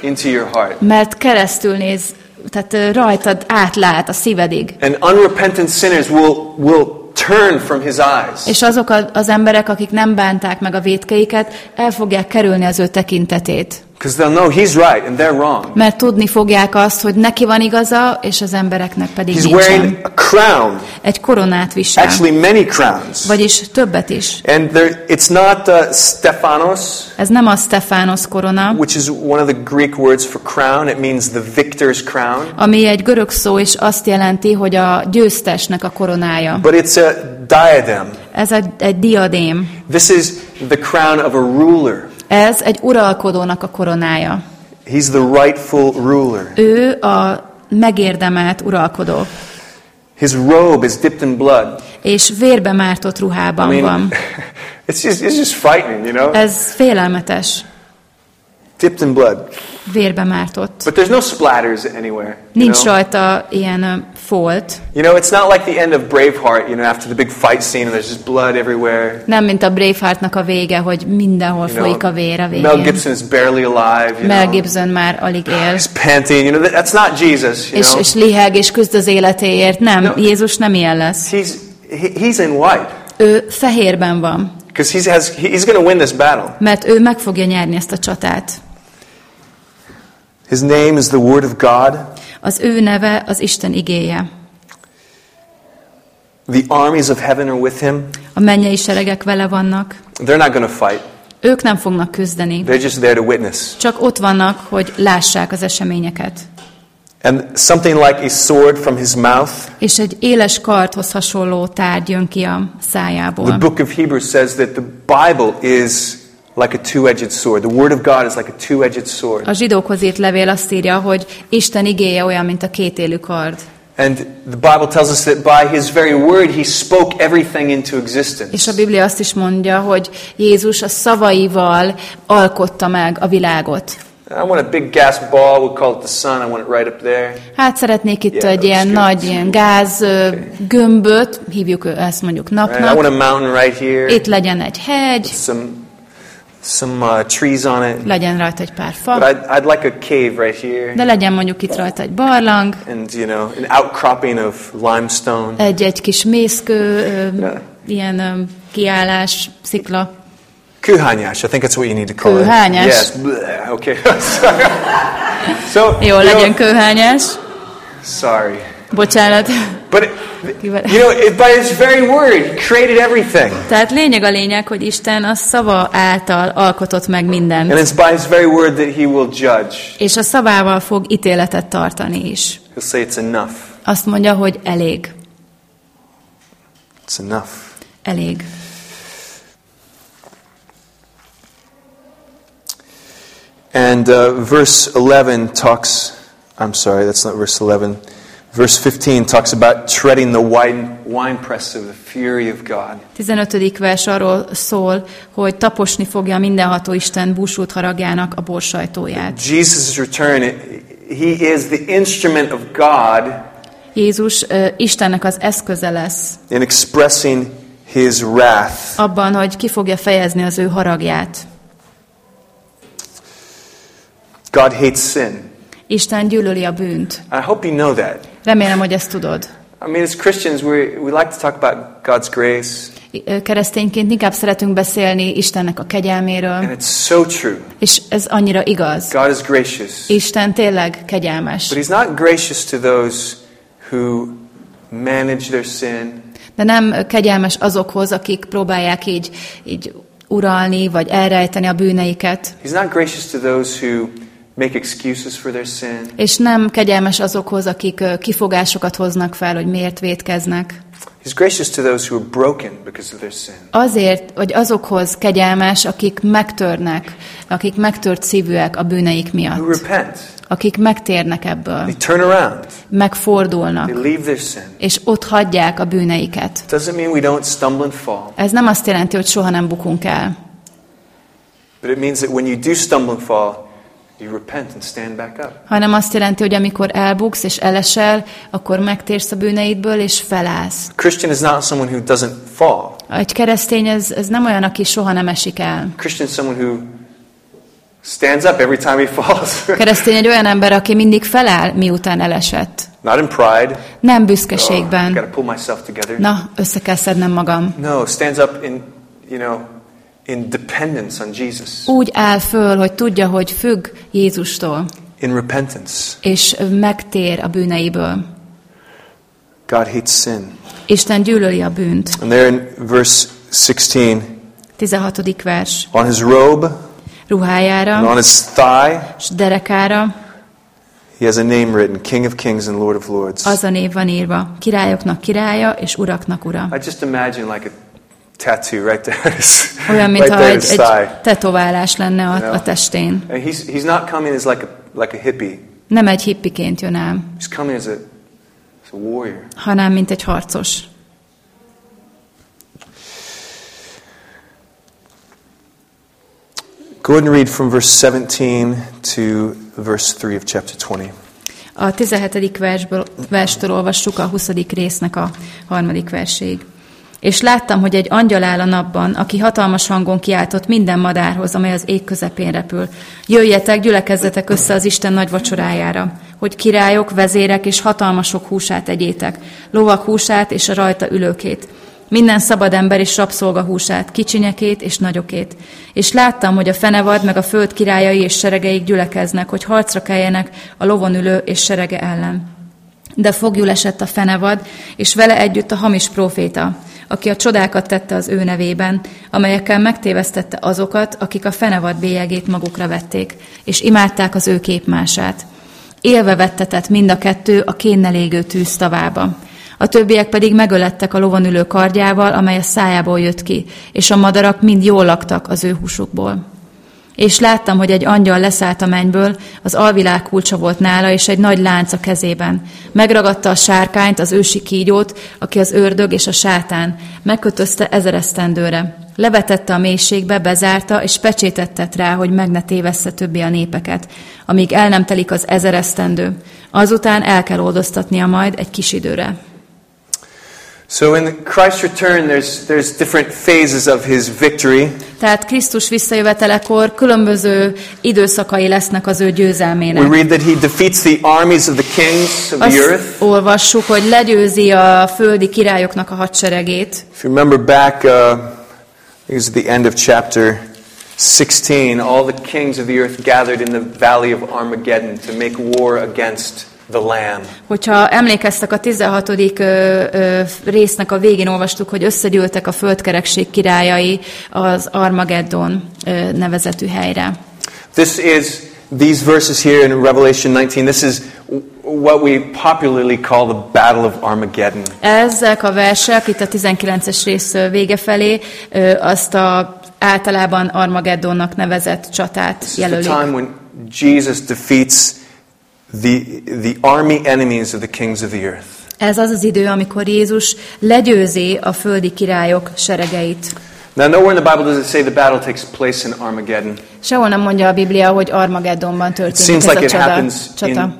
into your heart. Mert keresztül néz, tehát rajtad átlát a szívedig. And unrepentant sinners will, will turn from his eyes. És azok az emberek, akik nem bánták meg a vétkeiket, el fogják kerülni az ő tekintetét. Know he's right and they're wrong. Mert tudni fogják azt, hogy neki van igaza, és az embereknek pedig He's wearing nincsen. a crown, Egy koronát visel. actually many crowns. Vagyis többet is. And there, it's not uh, Stephanos, Ez nem a Stefános korona, which is one of the Greek words for crown. It means the victor's crown. ami egy görög szó, és azt jelenti, hogy a győztesnek a koronája. But it's a diadem. Ez egy, egy diadém. This is the crown of a ruler. Ez egy uralkodónak a koronája. He's the rightful ruler. Ő a megérdemelt uralkodó, His robe is dipped in blood. és vérbe mártott I ruhában mean, van. (laughs) it's just, it's just frightening, you know? Ez félelmetes, Dipped in blood. vérbe mártott. But there's no splatters anywhere. Nincs know? rajta ilyen folt. You know, it's not like the end of Braveheart, you know, after the big fight scene and there's just blood everywhere. Nem, mint a Braveheartnak a vége, hogy mindenhol You folyik a vér a know, Mel végén. Gibson is barely alive, you Mel know. Gibson már alig él. He's panting, you know, that- that's not Jesus, you És, know. és liheg, és küzd az életéért. Nem, No. Jézus nem ilyen lesz. He's, he, he's in white. Ő fehérben van, Because he has, he's going to win this battle. mert ő meg fogja nyerni ezt a csatát. His name is the Word of God. Az ő neve az Isten igéje. The armies of heaven are with him. A mennyei seregek vele vannak. They're not going to fight. Ők nem fognak küzdeni. They're just there to witness. Csak ott vannak, hogy lássák az eseményeket. And something like a sword from his mouth. És egy éles karthoz hasonló tárgy jön ki a The szájából. book of Hebrews says that the Bible is like a two-edged sword. The Word of God is like a two-edged sword. A zsidókhoz írt levél azt írja, hogy Isten igéje olyan, mint a kétélű kard. And the Bible tells us that by his very word he spoke everything into És existence. a Biblia azt is mondja, hogy Jézus a szavaival alkotta meg a világot. I want a big gas ball, we'll call it the sun, I want it right up there. Hát szeretnék itt Yeah, egy ilyen good. nagy ilyen gáz ö, gömböt, hívjuk ezt mondjuk Right? I want napnak. a mountain right here. Itt legyen egy hegy, Some some uh, trees on it. legyen rajta egy pár But fa, I'd, I'd like a cave right here. de legyen mondjuk itt rajta egy barlang, And, you know, an outcropping of limestone. egy, egy kis mészkő, ö, Yeah. ilyen ö, kiállás, szikla. Kuhányás, I think that's what you need to call Kőhányás. it. Yes. bleh, Okay. (laughs) So, Jó, legyen kőhányás. sorry. Bocsánat. But, it, you know, it, by his very word, he created everything. Tehát lényeg a lényeg, hogy Isten a szava által alkotott meg And it's by his very word that he will judge. És a szavával fog ítéletet tartani is. He'll say it's enough. Azt mondja, hogy elég. It's enough. Elég. And uh, verse 11 talks, I'm sorry, that's not verse 11. Verse 15 talks about treading the wine, winepress of the fury of God. 15. vers arról szól, hogy taposni fogja mindenható Isten búsult haragjának a borsajtóját. Jesus' return, he is the instrument of God Jézus ö, Istennek az eszköze lesz in expressing his wrath. abban, hogy ki fogja fejezni az ő haragját. God hates sin. Isten gyűlöli a bűnt. I hope you know that. Remélem, hogy ezt tudod. I mean, as Christians, we, we like to talk about God's grace, Keresztényként inkább szeretünk beszélni Istennek a and kegyelméről, it's so true. és ez annyira igaz. God is gracious. Isten tényleg kegyelmes, But he's not gracious to those who manage their sin, de nem kegyelmes azokhoz, akik próbálják így, így uralni, vagy elrejteni a bűneiket, He's not gracious to those who make excuses for their sin. és nem kegyelmes azokhoz, akik kifogásokat hoznak fel, hogy miért vétkeznek. He's gracious to those who are broken because of their sin. Azért, vagy azokhoz kegyelmes, akik megtörnek, akik megtört szívűek a bűneik Who miatt, repent. akik megtérnek ebből, They turn around. They megfordulnak, leave their sin. és ott hagyják a bűneiket. Doesn't mean we don't stumble and fall, Ez nem azt jelenti, hogy soha nem bukunk el, but it means that when you do stumble and fall, hanem azt jelenti, hogy amikor elbuksz és elesel, akkor megtérsz a bűneidből és felállsz. Christian is not someone who doesn't fall. Egy keresztény ez, ez nem olyan, aki soha nem esik el. Christian is someone who stands up every time he falls. Keresztény egy olyan ember, aki mindig feláll, miután elesett. not in pride. Nem Oh, I büszkeségben. got to pull myself together. Na, össze kell szednem magam. No, stands up in, you know, in dependence on Jesus, Úgy áll föl, hogy tudja, hogy függ Jézustól, in repentance. és megtér a bűneiből. God hates sin. Isten gyűlöli a bűnt. And there in verse 16, 16. vers. on his robe and Ruhájára on his thigh, és derekára he has a name written King of Kings and Lord of Lords. az a név van írva. Királyoknak királya és uraknak ura. I just imagine like a tattoo right there. (laughs) Olyan, right mintha in egy, egy tetoválás lenne a, a testén. And he's, he's not coming as like a, like a hippie. Nem egy hippiként jön el, He's coming as a, as a warrior. hanem mint egy harcos. Go ahead and read from verse 17 to verse 3 of chapter 20. A 17. Versből, verstől olvassuk a 20. résznek a harmadik verséig. És láttam, hogy egy angyal áll a napban, aki hatalmas hangon kiáltott minden madárhoz, amely az ég közepén repül. Jöjjetek, gyülekezzetek össze az Isten nagy vacsorájára, hogy királyok, vezérek és hatalmasok húsát egyétek, lovak húsát és a rajta ülőkét, minden szabad ember és rabszolga húsát, kicsinyekét és nagyokét. És láttam, hogy a fenevad meg a föld királyai és seregeik gyülekeznek, hogy harcra keljenek a lovon ülő és serege ellen. De fogjul esett a fenevad, és vele együtt a hamis próféta, aki a csodákat tette az ő nevében, amelyekkel megtévesztette azokat, akik a fenevad bélyegét magukra vették, és imádták az ő képmását. Élve vettetett mind a kettő a kénnel égő tűz tavába. A többiek pedig megölettek a lovon ülő kardjával, amely a szájából jött ki, és a madarak mind jól laktak az ő húsukból. És láttam, hogy egy angyal leszállt a mennyből, az alvilág kulcsa volt nála, és egy nagy lánc a kezében. Megragadta a sárkányt, az ősi kígyót, aki az ördög és a sátán. Megkötözte ezer esztendőre. Levetette a mélységbe, bezárta, és pecsétet tett rá, hogy meg ne tévessze többé a népeket, amíg el nem telik az ezer esztendő. Azután el kell oldoztatnia majd egy kis időre. So in Christ's return, there's, there's different phases of his victory. Tehát Krisztus visszajövetelekor különböző időszakai lesznek az ő győzelmének. We read that he defeats the armies of the kings of the Azt earth. olvassuk, hogy legyőzi a földi királyoknak a hadseregét. If you remember back, uh, I think it was at the end of chapter 16, all the kings of the earth gathered in the valley of Armageddon to make war against the Lamb. Hogyha emlékeztek, a 16. Ö, ö, résznek a végén olvastuk, hogy összegyűltek a földkerekség királyai az Armageddon nevezetű helyre. This is, these verses here in Revelation 19, this is what we popularly call the Battle of Armageddon. Ezek a versek, itt a 19-es rész vége felé, azt a általában Armageddonnak nevezett csatát This is the jelölik. time when Jesus defeats the, the army enemies of the kings of the earth. Ez az az idő, amikor Jézus legyőzi a földi királyok seregeit. Now, nowhere in the Bible does it say the battle takes place in Armageddon. Sehol nem mondja a Biblia, hogy Armageddonban It történik seems ez like a it csata. happens csata.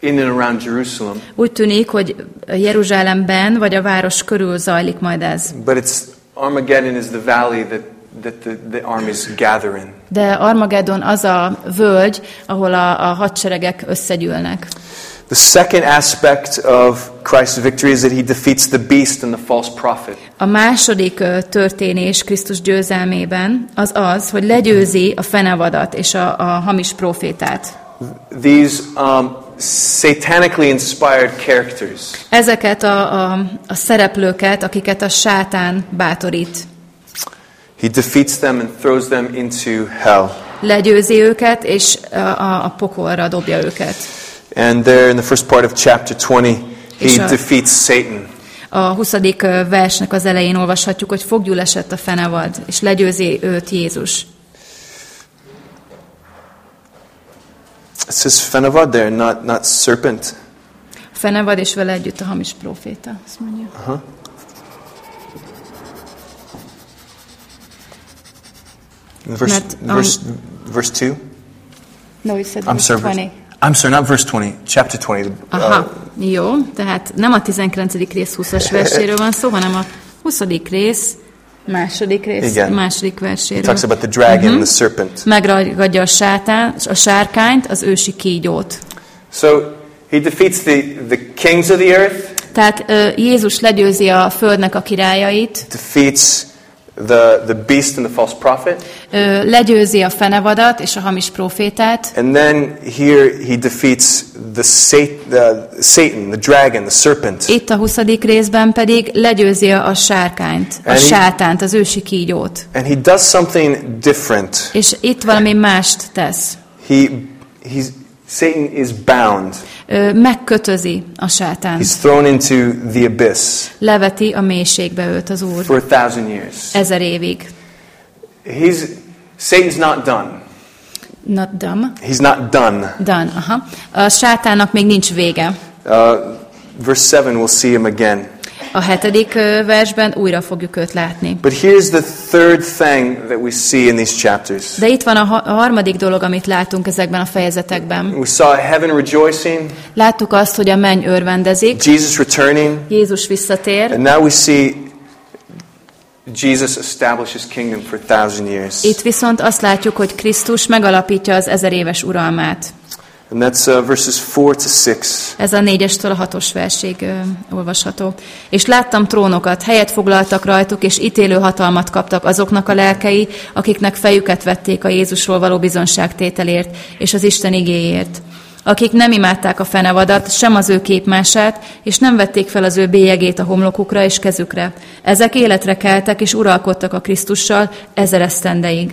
in, in and around Jerusalem, Úgy tűnik, hogy Jeruzsálemben vagy a város körül zajlik majd ez. but it's Armageddon is the valley that, that the, the armies gather in. De Armageddon az a völgy, ahol a, a hadseregek összegyűlnek. The second aspect of Christ's victory is that he defeats the beast and the false prophet. A második történés Krisztus győzelmében az az, hogy legyőzi a fenevadat és a, a hamis profétát. These um, satanically inspired characters Ezeket a, a, a szereplőket, akiket a sátán bátorít. He defeats them and throws them into hell. Legyőzi őket, és a, a, pokolra dobja őket. And there in the first part of chapter 20, És he a- defeats Satan. A 20. versnek az elején olvashatjuk, hogy foggyul esett a fenevad, és legyőzi őt Jézus. It says fenevad there, not, not serpent. Fenevad, és vele együtt a hamis proféta. Azt mondja. In Verse, Not, um, verse, verse 2? No, he said I'm verse sorry. 20. Verse, I'm sorry, not verse 20, chapter 20. the- Aha, jó, tehát nem a 19. rész 20-as (laughs) verséről van szó, hanem a 20. rész második rész Igen. második He verséről. talks about the dragon and the serpent. Megragadja a, sátán, a sárkányt, az ősi kígyót. So he defeats the, the kings of the earth, Tehát ö, Jézus legyőzi a földnek a királyait, defeats the, the beast and the false prophet. Ö, legyőzi a fenevadat és a hamis profétát, And then here he defeats the, Sat- the Satan, the dragon, the serpent. itt a 20. részben pedig legyőzi a sárkányt, a And he- sátánt, az ősi kígyót. And he does something different. És itt valami mást tesz. He, he's, Satan is bound. Ö, megkötözi a sátánt. He's thrown into the abyss Leveti a mélységbe őt az Úr. for a thousand years. Ezer évig. He's, Satan's not done. Not dumb. He's not done. Done, aha. A sátának még nincs vége. Uh, verse 7, we'll see him again. A hetedik versben újra fogjuk őt látni. But here's the third thing that we see in these chapters. De itt van a, ha- a harmadik dolog, amit látunk ezekben a fejezetekben. We saw heaven rejoicing, Láttuk azt, hogy a menny örvendezik, Jesus returning, Jézus visszatér. and now we see Jesus establish his kingdom for a thousand years. Itt viszont azt látjuk, hogy Krisztus megalapítja az ezer éves uralmát. And that's uh, verses 4 to 6. Ez a négyestől a hatos versig ö, olvasható. És láttam trónokat, helyet foglaltak rajtuk, és ítélő hatalmat kaptak azoknak a lelkei, akiknek fejüket vették a Jézusról való bizonságtételért, és az Isten igéért. Akik nem imádták a fenevadat, sem az ő képmását, és nem vették fel az ő bélyegét a homlokukra és kezükre. Ezek életre keltek, és uralkodtak a Krisztussal ezer esztendeig.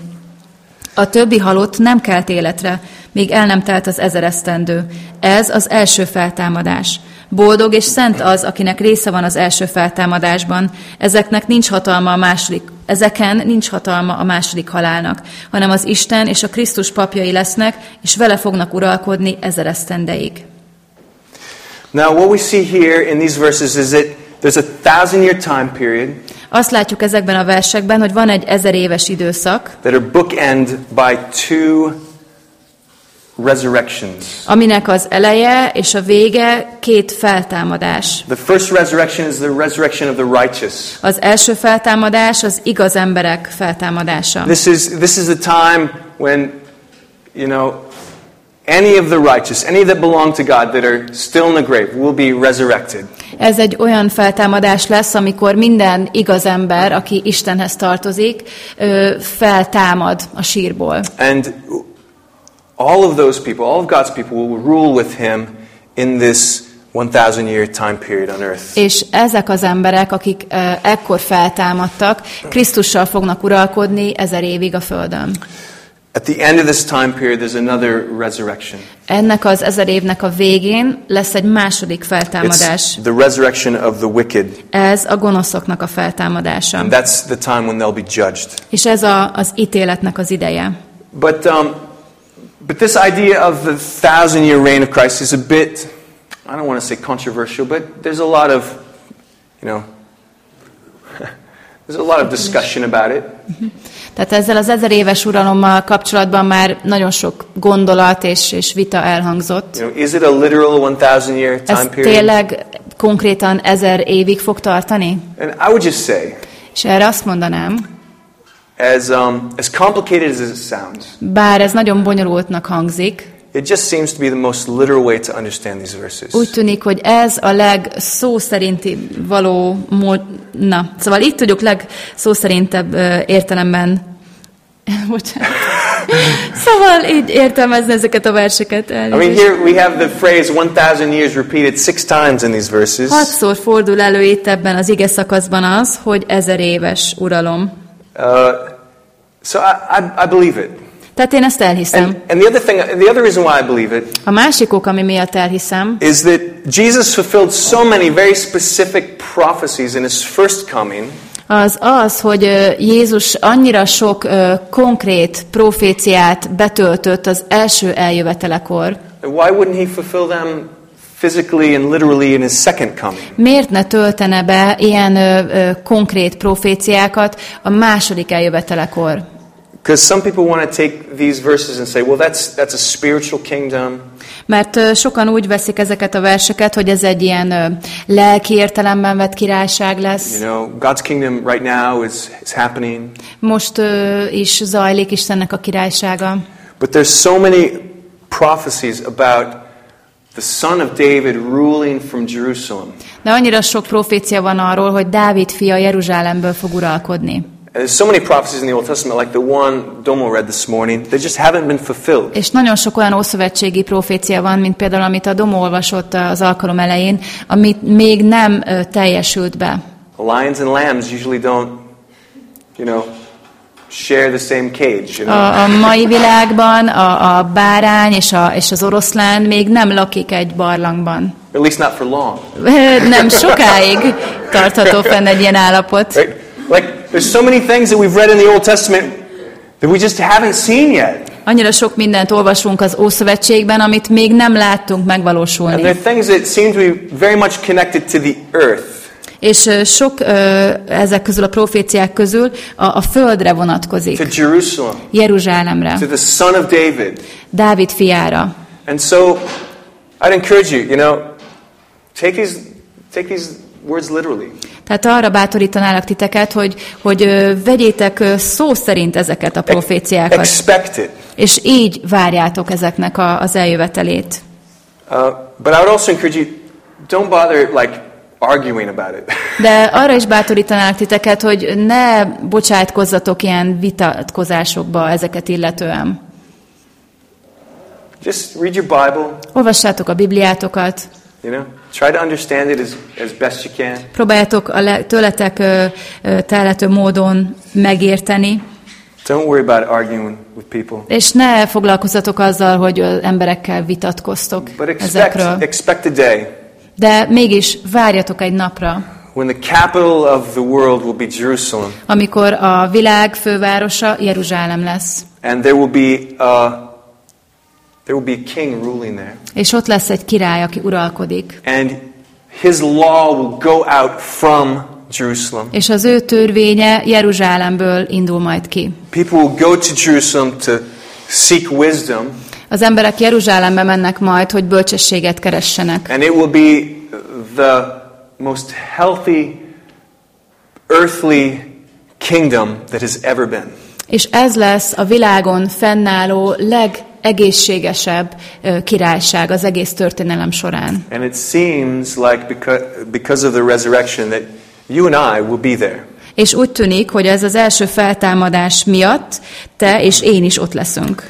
A többi halott nem kelt életre, míg el nem telt az ezer esztendő. Ez az első feltámadás. Boldog és szent az, akinek része van az első feltámadásban. Ezeknek nincs hatalma a második, ezeken nincs hatalma a második halálnak, hanem az Isten és a Krisztus papjai lesznek, és vele fognak uralkodni ezer esztendeig. Now, what we see here in these verses is that there's a thousand year time period Azt látjuk ezekben a versekben, hogy van egy ezer éves időszak, that are bookend by two resurrections. aminek az eleje és a vége két feltámadás. The first resurrection is the resurrection of the righteous. Az első feltámadás az igaz emberek feltámadása. This is, this is the time when, you know, any of the righteous, any that belong to God that are still in the grave will be resurrected. Ez egy olyan feltámadás lesz, amikor minden igaz ember, aki Istenhez tartozik, feltámad a sírból. And all of those people, all of God's people will rule with him in this 1000 year time period on earth. És ezek az emberek, akik ekkor feltámadtak, Krisztussal fognak uralkodni ezer évig a Földön. At the end of this time period, there's another resurrection. Ennek az ezer évnek a végén lesz egy második feltámadás. It's the resurrection of the wicked. Ez a gonoszoknak a feltámadása. And that's the time when they'll be judged. És ez a, az ítéletnek az ideje. But, um, but this idea of the thousand year reign of Christ is a bit, I don't want to say controversial, but there's a lot of, you know, (laughs) there's a lot of discussion about it. Tehát ezzel az ezer éves uralommal kapcsolatban már nagyon sok gondolat és, és vita elhangzott. You know, is it a literal 1000 year Ez time period? tényleg konkrétan ezer évig fog tartani? And I would just say, És erre azt mondanám, as, um, as complicated as it sounds, bár ez nagyon bonyolultnak hangzik, it just seems to be the most literal way to understand these verses. úgy tűnik, hogy ez a leg szó szerinti való mód... Na, szóval itt tudjuk leg szó szerintebb ö, értelemben (laughs) Bocsánat. (laughs) szóval így értelmezni ezeket a verseket. I mean, elnézést. here we have the phrase 1000 years repeated six times in these verses. Hatszor fordul elő itt ebben az ige szakaszban az, hogy ezer éves uralom. Uh, so I, I, I believe it. Tehát én ezt elhiszem. And, and the other thing, the other reason why I believe it A másik ok, ami miatt elhiszem, is that Jesus fulfilled so many very specific prophecies in his first coming az az, hogy Jézus annyira sok ö, konkrét proféciát betöltött az első eljövetelekor. Why wouldn't he fulfill them physically and literally in his second coming? Miért ne töltene be ilyen ö, konkrét proféciákat a második eljövetelekor? Because some people want to take these verses and say, well, that's, that's a spiritual kingdom. Mert sokan úgy veszik ezeket a verseket, hogy ez egy ilyen lelki értelemben vett királyság lesz. You know, God's kingdom right now is, is happening. Most ö, is zajlik Istennek a királysága. But there's so many prophecies about the son of David ruling from Jerusalem. De annyira sok profécia van arról, hogy Dávid fia Jeruzsálemből fog uralkodni. And there's so many prophecies in the Old Testament, like the one Domo read this morning, that just haven't been fulfilled. És nagyon sok olyan ószövetségi profécia van, mint például, amit a Domó olvasott az alkalom elején, amit még nem ö, teljesült be. Lions and lambs usually don't, you know, share the same cage. You know? A, a mai világban a, a bárány és, a, és az oroszlán még nem lakik egy barlangban. At least not for long. (laughs) Nem sokáig tartható fenn egy ilyen állapot. Right? Like, there's so many things that we've read in the Old Testament that we just haven't seen yet. Annyira sok mindent olvasunk az Ószövetségben, amit még nem láttunk And megvalósulni. they're things that seem to be very much connected to the earth. És sok ezek közül a proféciák közül a, a földre to vonatkozik, Jerusalem, Jeruzsálemre, to the son of David. Dávid fiára. And so I'd encourage you, you know, take these, take these words literally. Tehát arra bátorítanálak titeket, hogy, hogy vegyétek szó szerint ezeket a proféciákat, Expect it. és így várjátok ezeknek a, az eljövetelét. Uh, but I would also encourage you, don't bother like arguing about it. (laughs) De arra is bátorítanálak titeket, hogy ne bocsátkozzatok ilyen vitatkozásokba ezeket illetően. Just read your Bible, Olvassátok a Bibliátokat, you know, try to understand it as, as best you can. próbáljátok a le, tőletek telhető módon megérteni, Don't worry about arguing with people. és ne foglalkozzatok azzal, hogy emberekkel vitatkoztok But expect, ezekről. expect a day De mégis várjatok egy napra, when the capital of the world will be Jerusalem, amikor a világ fővárosa Jeruzsálem lesz. and there will be a, there will be a king ruling there. És ott lesz egy király, aki uralkodik. And his law will go out from Jerusalem. És az ő törvénye Jeruzsálemből indul majd ki. People will go to Jerusalem to seek wisdom, Az emberek Jeruzsálembe mennek majd, hogy bölcsességet keressenek. and it will be the most healthy, earthly kingdom that has ever been. És ez lesz a világon fennálló legegészségesebb ö, királyság az egész történelem során. And it seems like because, because of the resurrection that you and I will be there. És úgy tűnik, hogy ez az első feltámadás miatt te és én is ott leszünk.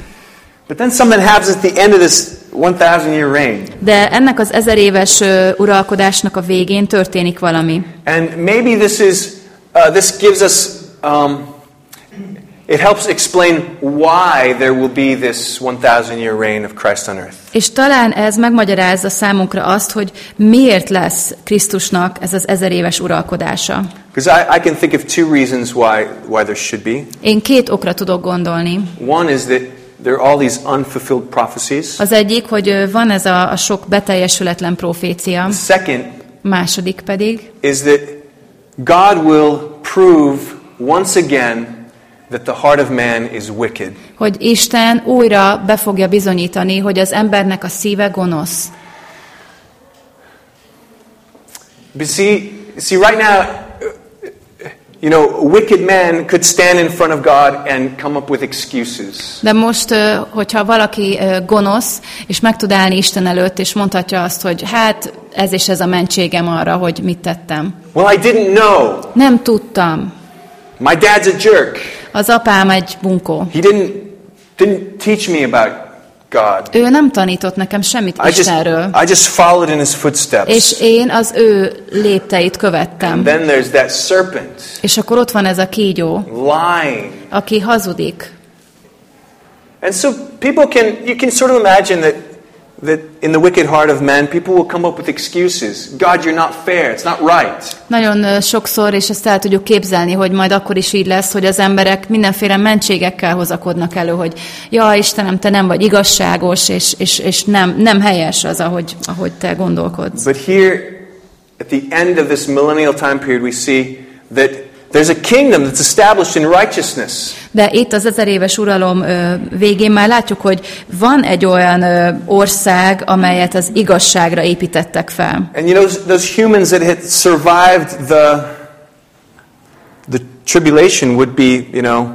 But then something happens at the end of this 1,000 year reign. De ennek az ezer éves uralkodásnak a végén történik valami. And maybe this is, uh, this gives us, um, it helps explain why there will be this 1,000 year reign of Christ on earth. És talán ez megmagyarázza számunkra azt, hogy miért lesz Krisztusnak ez az ezer éves uralkodása. Because I, I can think of two reasons why, why there should be. Én két okra tudok gondolni. One is that there are all these unfulfilled prophecies. Az egyik, hogy van ez a, a sok beteljesületlen profécia, The second második pedig, is that God will prove once again that the heart of man is wicked. hogy Isten újra be fogja bizonyítani, hogy az embernek a szíve gonosz. But see, see, right now, you know, a wicked man could stand in front of God and come up with excuses. De most, hogyha valaki gonosz, és meg tud állni Isten előtt, és mondhatja azt, hogy hát ez és ez a mentségem arra, hogy mit tettem. Well, I didn't know. Nem tudtam. My dad's a jerk. Az apám egy bunkó. He didn't didn't teach me about God. Ő nem tanított nekem semmit I just Istenről. I just followed in his footsteps. És én az ő lépteit követtem. And then there's that serpent És akkor ott van ez a kígyó, lying. aki hazudik. And so people can you can sort of imagine that that in the wicked heart of man people will come up with excuses. God, you're not fair. It's not right. Nagyon sokszor, és ezt el tudjuk képzelni, hogy majd akkor is így lesz, hogy az emberek mindenféle mentségekkel hozakodnak elő, hogy ja, Istenem, te nem vagy igazságos, és, és, és nem, nem helyes az, ahogy, ahogy te gondolkodsz. But here at the end of this millennial time period we see that there's a kingdom that's established in righteousness. De itt az ezer éves uralom végén már látjuk, hogy van egy olyan ország, amelyet az igazságra építettek fel. And you know those humans that had survived the the tribulation would be, you know,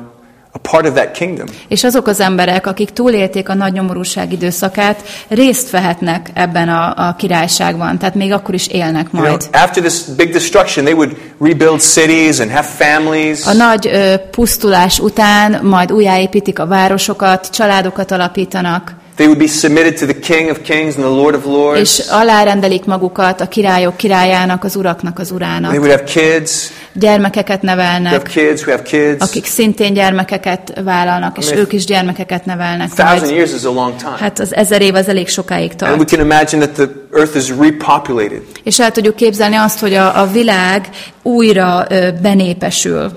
a part of that kingdom. És azok az emberek, akik túlélték a nagy nyomorúság időszakát, részt vehetnek ebben a, a királyságban, tehát még akkor is élnek You know, majd. after this big destruction, they would rebuild cities and have families. A nagy ö, pusztulás után majd újjáépítik a városokat, családokat alapítanak, They would be submitted to the King of Kings and the Lord of Lords. és alárendelik magukat a királyok királyának, az uraknak, az They urának. would have kids. Gyermekeket Who have nevelnek, kids who have kids. akik szintén gyermekeket vállalnak, és I mean, ők is gyermekeket nevelnek thousand years is a long time. Hát az ezer év az elég sokáig And we tart. can imagine that the earth is repopulated. És el tudjuk képzelni azt, hogy a, a világ újra ö, benépesül.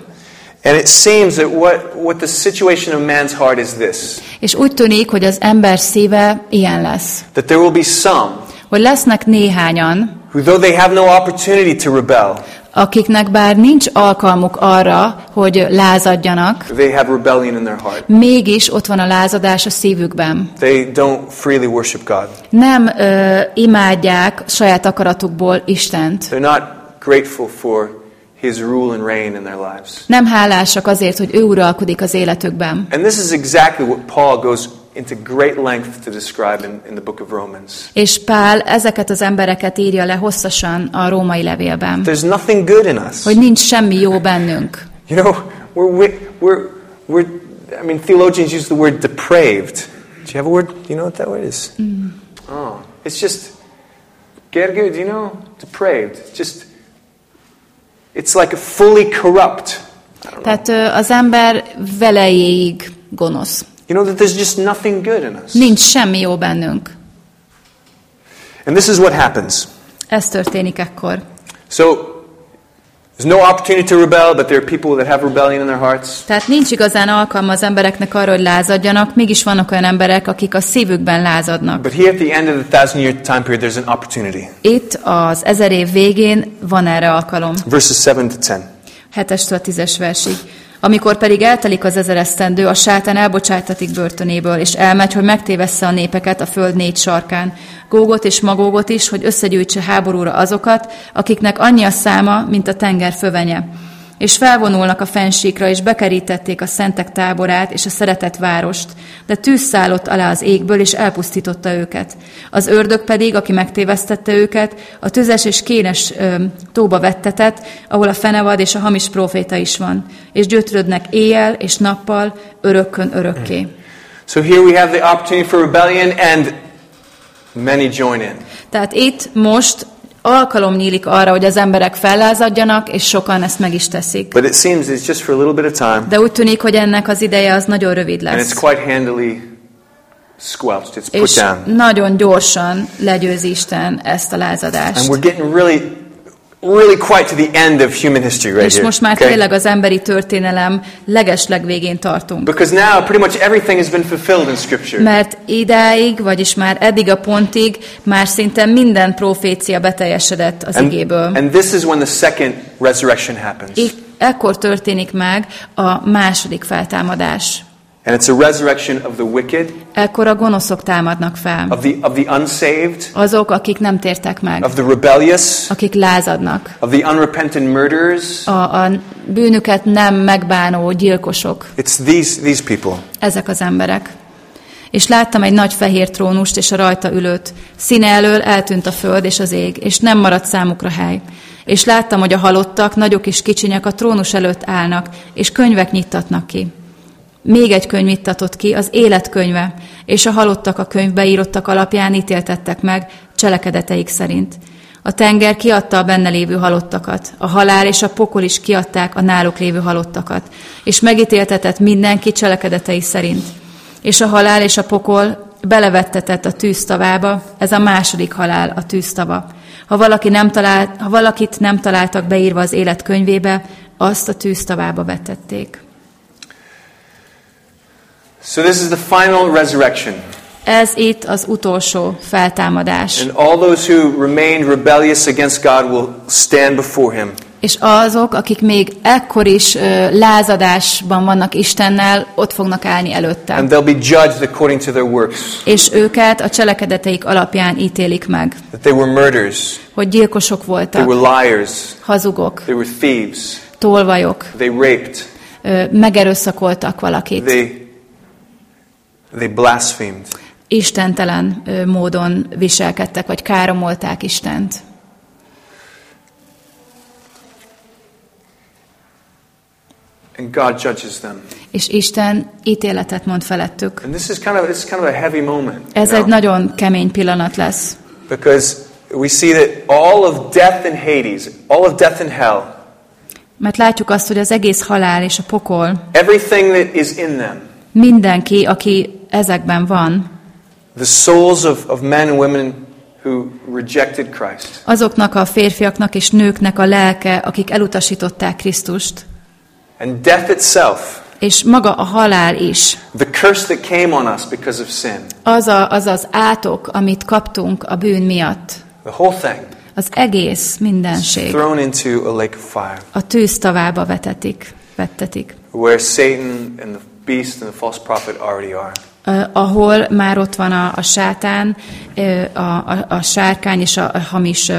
And it seems that what, what the situation of man's heart is this És úgy tűnik, hogy az ember szíve ilyen lesz. that there will be some Hogy lesznek néhányan, who, though they have no opportunity to rebel, akiknek bár ninch alkalmuk arra, hogy lázadjanak, they have rebellion in their heart. mégis ott van a lázadás a szívükben. They don't freely worship God. Nem ö, imádják saját akaratukból Istent. They're not grateful for his rule and reign in their lives. Nem hálásak azért, hogy ő uralkodik az életükben. And this is exactly what Paul goes into great length to describe in, in the book of Romans. És Pál ezeket az embereket írja le hosszasan a római levélben. There's nothing good in us. Hogy nincs semmi jó bennünk. You know, we're, we're, we're, I mean, theologians use the word depraved. Do you have a word? Do you know what that word is? Mm. Oh, it's just, Gerge, do you know? Depraved. Just, it's like a fully corrupt. Tehát az ember velejéig gonosz. You know that there's just nothing good in us. Nincs semmi jó bennünk. And this is what happens. Ez történik ekkor. So, there's no opportunity to rebel, but there are people that have rebellion in their hearts. Tehát nincs igazán alkalma az embereknek arra, hogy lázadjanak, mégis vannak olyan emberek, akik a szívükben lázadnak. But here at the end of the thousand year time period, there's an opportunity. Itt az ezer év végén van erre alkalom. Verses 7 to 10. 7-től 10-es versig. Amikor pedig eltelik az ezer esztendő, a sátán elbocsátatik börtönéből, és elmegy, hogy megtévessze a népeket a föld négy sarkán. Gógot és magógot is, hogy összegyűjtse háborúra azokat, akiknek annyi a száma, mint a tenger fövenye. És felvonulnak a fensíkra, és bekerítették a szentek táborát és a szeretett várost, de tűz szállott alá az égből, és elpusztította őket. Az ördög pedig, aki megtévesztette őket, a tüzes és kénes ö, tóba vettetett, ahol a fenevad és a hamis proféta is van, és gyötrödnek éjjel és nappal, örökkön örökké. So here we have the opportunity for rebellion, and many join in. Tehát itt most alkalom nyílik arra, hogy az emberek fellázadjanak, és sokan ezt meg is teszik. But it seems it's just for a little bit of time, De úgy tűnik, hogy ennek az ideje az nagyon rövid and it's lesz. quite handily squelched. It's put És down. nagyon gyorsan legyőzi Isten ezt a And lázadást. we're getting really, really quite to the end of human history right És here. most már okay? tényleg az emberi történelem legesleg végén tartunk. Because now pretty much everything has been fulfilled in Scripture. Mert idáig, vagyis már eddig a pontig már szinte minden profécia beteljesedett az And, igéből. and this is when the second resurrection happens. Így ekkor történik meg a második feltámadás. And it's a resurrection of the wicked, Ekkor a gonoszok támadnak fel. of the, of the unsaved, Azok, akik nem tértek meg, of the rebellious, akik lázadnak. of the unrepentant murderers. A, a bűnüket nem megbánó gyilkosok. It's these, these people. Ezek az emberek. És láttam egy nagy fehér trónust és a rajta ülőt. Színe elől eltűnt a föld és az ég, és nem maradt számukra hely. És láttam, hogy a halottak, nagyok és kicsinyek a trónus előtt állnak, és könyvek nyittatnak ki. Még egy könyv nyitatott ki, az életkönyve, és a halottak a könyvbe írottak alapján ítéltettek meg cselekedeteik szerint. A tenger kiadta a benne lévő halottakat, a halál és a pokol is kiadták a náluk lévő halottakat, és megítéltetett mindenki cselekedetei szerint. És a halál és a pokol belevettetett a tűztavába, ez a második halál, a tűztava. Ha, valaki nem talált, ha valakit nem találtak beírva az élet könyvébe, azt a tűztavába vetették. So this is the final resurrection. Ez itt az utolsó feltámadás. And all those who remained rebellious against God will stand before him. És azok, akik még ekkor is ö, lázadásban vannak Istennel, ott fognak állni előtte. And they'll be judged according to their works. És őket a cselekedeteik alapján ítélik meg. That they were murderers, Hogy gyilkosok they voltak, were liars, hazugok, they were thieves, tolvajok, they raped, ö, megerőszakoltak valakit, They, they blasphemed. istentelen módon viselkedtek, vagy káromolták Istent. And God judges them. És Isten ítéletet mond felettük. And this is kind of, this is kind of a heavy moment. Ez know? egy nagyon kemény pillanat lesz. Because we see that all of death and Hades, all of death and hell, Mert látjuk azt, hogy az egész halál és a pokol, everything that is in them, mindenki, aki ezekben van, the souls of, of men and women who rejected Christ, azoknak a férfiaknak és nőknek a lelke, akik elutasították Krisztust, and death itself, és maga a halál is, the curse that came on us because of sin, az, a, az az átok, amit kaptunk a bűn miatt, the whole thing, az egész mindenség. thrown into a lake of fire, a tűztavába vetetik, vettetik, where Satan and the beast and the false prophet already are. Ahol már ott van a, a sátán, a, a, a sárkány és a, a hamis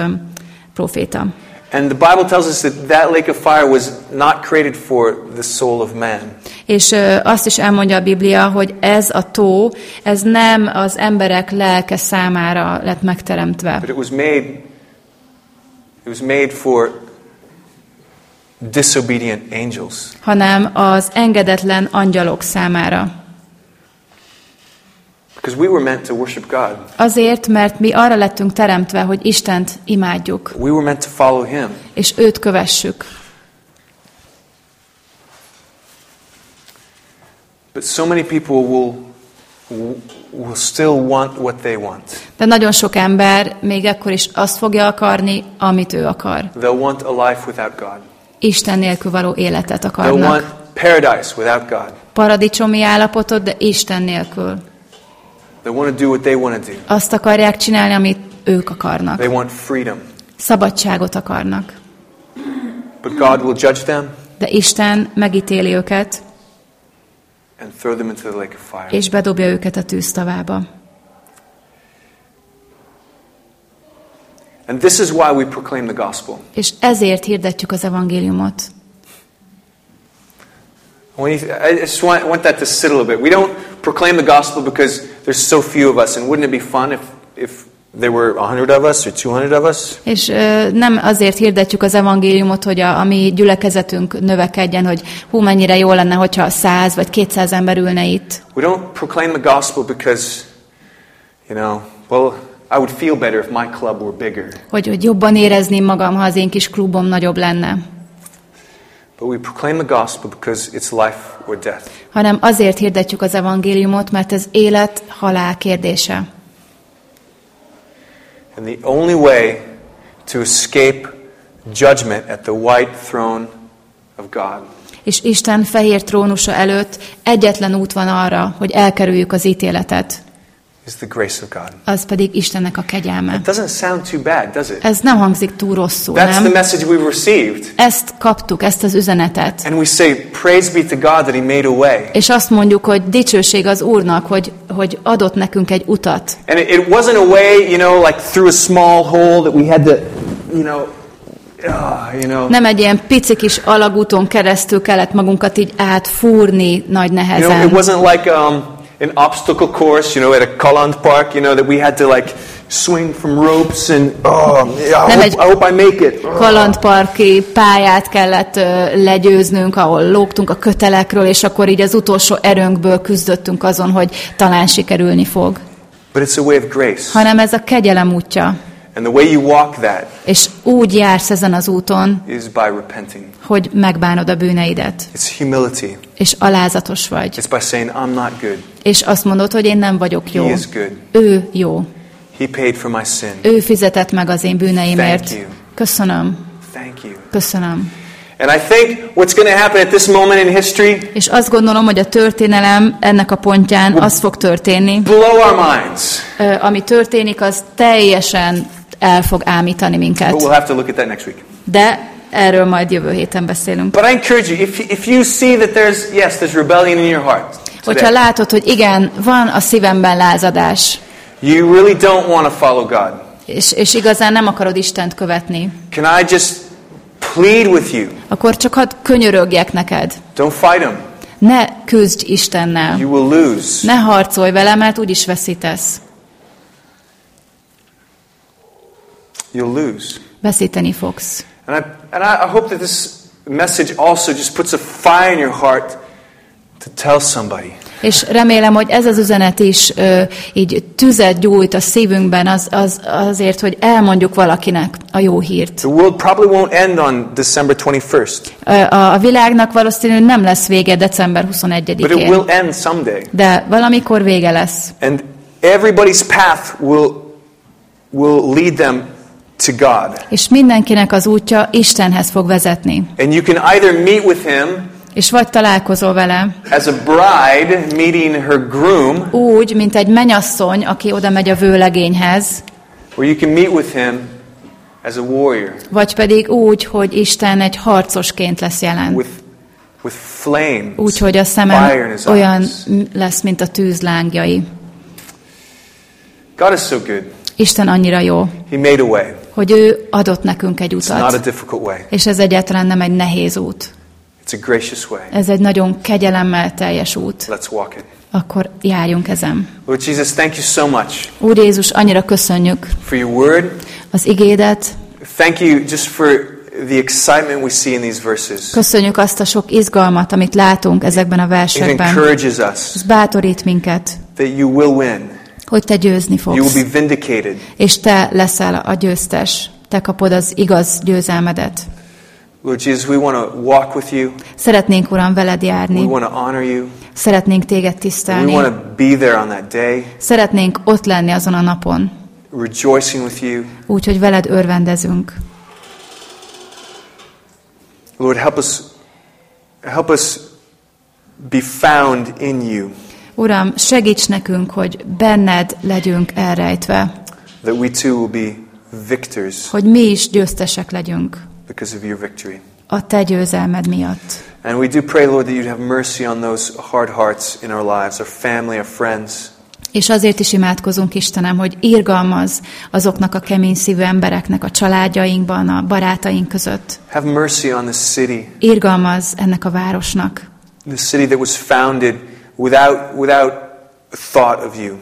proféta. And the Bible tells us that that lake of fire was not created for the soul of man. És azt is elmondja a Biblia, hogy ez a tó, ez nem az emberek lelke számára lett megteremtve, But it was made it was made for disobedient angels. hanem az engedetlen angyalok számára. Because we were meant to worship God. Azért, mert mi arra lettünk teremtve, hogy Istent imádjuk, We were meant to follow him. és őt kövessük. But so many people will will still want what they want. De nagyon sok ember még ekkor is azt fogja akarni, amit ő akar. They'll want a life without God. Isten nélkül való életet They'll akarnak. want paradise without God. Paradicsomi állapotot, de Isten nélkül. They want to do what they want to do. Azt akarják csinálni, amit ők akarnak. They want freedom. Szabadságot akarnak. But God will judge them De Isten megítéli őket, and throw them into the lake of fire. és bedobja őket a tűztavába. And this is why we proclaim the gospel. És ezért hirdetjük az evangéliumot. I just want, want that to sit a little bit. We don't proclaim the gospel because there's so few of us, and wouldn't it be fun if, if there were a hundred of us or two hundred of us? És ö, nem azért hirdetjük az evangéliumot, hogy a, a mi gyülekezetünk növekedjen, hogy hú, mennyire jó lenne, hogyha száz vagy kétszáz ember ülne itt. We don't proclaim the gospel because, you know, well, I would feel better if my club were bigger. Hogy, hogy jobban érezném magam, ha az én kis klubom nagyobb lenne. But we proclaim the gospel because it's life or death. Hanem azért hirdetjük az evangéliumot, mert ez élet-halál kérdése. And the only way to escape judgment at the white throne of God És Isten fehér trónusa előtt egyetlen út van arra, hogy elkerüljük az ítéletet. Is the grace of God. Az pedig Istennek a kegyelme. It doesn't sound too bad, does it? Ez nem hangzik túl rosszul, That's the nem? message we've received. Ezt kaptuk, ezt az üzenetet. And we say, Praise be to God that He made a way. És azt mondjuk, hogy dicsőség az Úrnak, hogy, hogy adott nekünk egy utat. And it, it wasn't a way, you know, like through a small hole that we had to, you know, know. Nem egy ilyen pici kis alagúton keresztül kellett magunkat így átfúrni nagy You know, it nehezen. wasn't like um, an obstacle course, you know, at a Kaland Park, you know, that we had to like swing from ropes and, oh, yeah, I, hope, I hope I make it. Kalandparki pályát kellett ö, legyőznünk, ahol lógtunk a kötelekről, és akkor így az utolsó erőnkből küzdöttünk azon, hogy talán sikerülni fog. But it's a way of grace. Hanem ez a kegyelem útja. And the way you walk that És úgy jársz ezen az úton, is by repenting. hogy megbánod a bűneidet, It's humility. és alázatos vagy. It's by saying, I'm not good. És azt mondod, hogy én nem vagyok jó. He is good. Ő jó. He paid for my sin. Ő fizetett meg az én bűneimért. Thank you. Köszönöm. Thank you. Köszönöm. And I think what's going to happen at this moment in history És azt gondolom, hogy a történelem ennek a pontján az fog történni, blow our minds. ami történik, az teljesen el fog ámítani minket. But we'll have to look at that next week. De erről majd jövő héten beszélünk. But I encourage you, if, if you see that there's, yes, there's rebellion in your heart, Hogyha látod, hogy igen, van a szívemben lázadás, you really don't want to follow God, és, és igazán nem akarod Istent követni, can I just plead with you. akkor csak hadd könyörögjek neked. Don't fight him. Ne küzdj Istennel. You will lose. Ne harcolj vele, mert úgyis veszítesz. You'll lose. Veszíteni fogsz. And I, and I hope that this message also just puts a fire in your heart to tell somebody. És remélem, hogy ez az üzenet is ö, így tüzet gyújt a szívünkben az, az, azért, hogy elmondjuk valakinek a jó hírt. The world probably won't end on December 21st, Ö, A, a világnak valószínűleg nem lesz vége december but it 21-én, will end someday. de valamikor vége lesz. And everybody's path will, will lead them to God. És mindenkinek az útja Istenhez fog vezetni. And you can either meet with him És vagy találkozol vele as a bride meeting her groom, úgy, mint egy menyasszony, aki oda megy a vőlegényhez, or you can meet with him as a warrior vagy pedig úgy, hogy Isten egy harcosként lesz jelen. with, with flames, Úgy, hogy a szemem olyan lesz, mint a tűz lángjai. God is so good. Isten annyira jó, He made a way. Hogy ő adott nekünk egy utat. És ez egyáltalán nem egy nehéz út. Ez egy nagyon kegyelemmel teljes út. It. Akkor járjunk ezen. Lord Jesus, thank you so much Úr Jézus, annyira köszönjük for your word. az igédet, Thank you just for the excitement we see in these verses. köszönjük azt a sok izgalmat, amit látunk ezekben a It versekben. encourages us Ez bátorít minket, that you will win. Hogy te győzni You will fogsz, be vindicated. és te leszel a győztes. Te kapod az igaz győzelmedet. Lord Jesus, we want to walk with you. Szeretnénk, Uram, veled We járni. want to honor you. Szeretnénk téged We tisztelni. want to be there on that day, Szeretnénk ott lenni azon a napon, rejoicing with you. úgy, hogy veled örvendezünk. Lord, help us help us be found in you, Uram, segíts nekünk, hogy benned legyünk elrejtve, that we too will be victors hogy mi is győztesek legyünk because of your victory. a te győzelmed miatt. And we do pray, Lord, that you'd have mercy on those hard hearts in our lives, our family, our friends. És azért is imádkozunk, Istenem, hogy irgalmaz azoknak a kemény szívű embereknek a családjainkban, a barátaink között. Have mercy on this city, Irgalmaz ennek a városnak. the city that was founded without, without thought of you.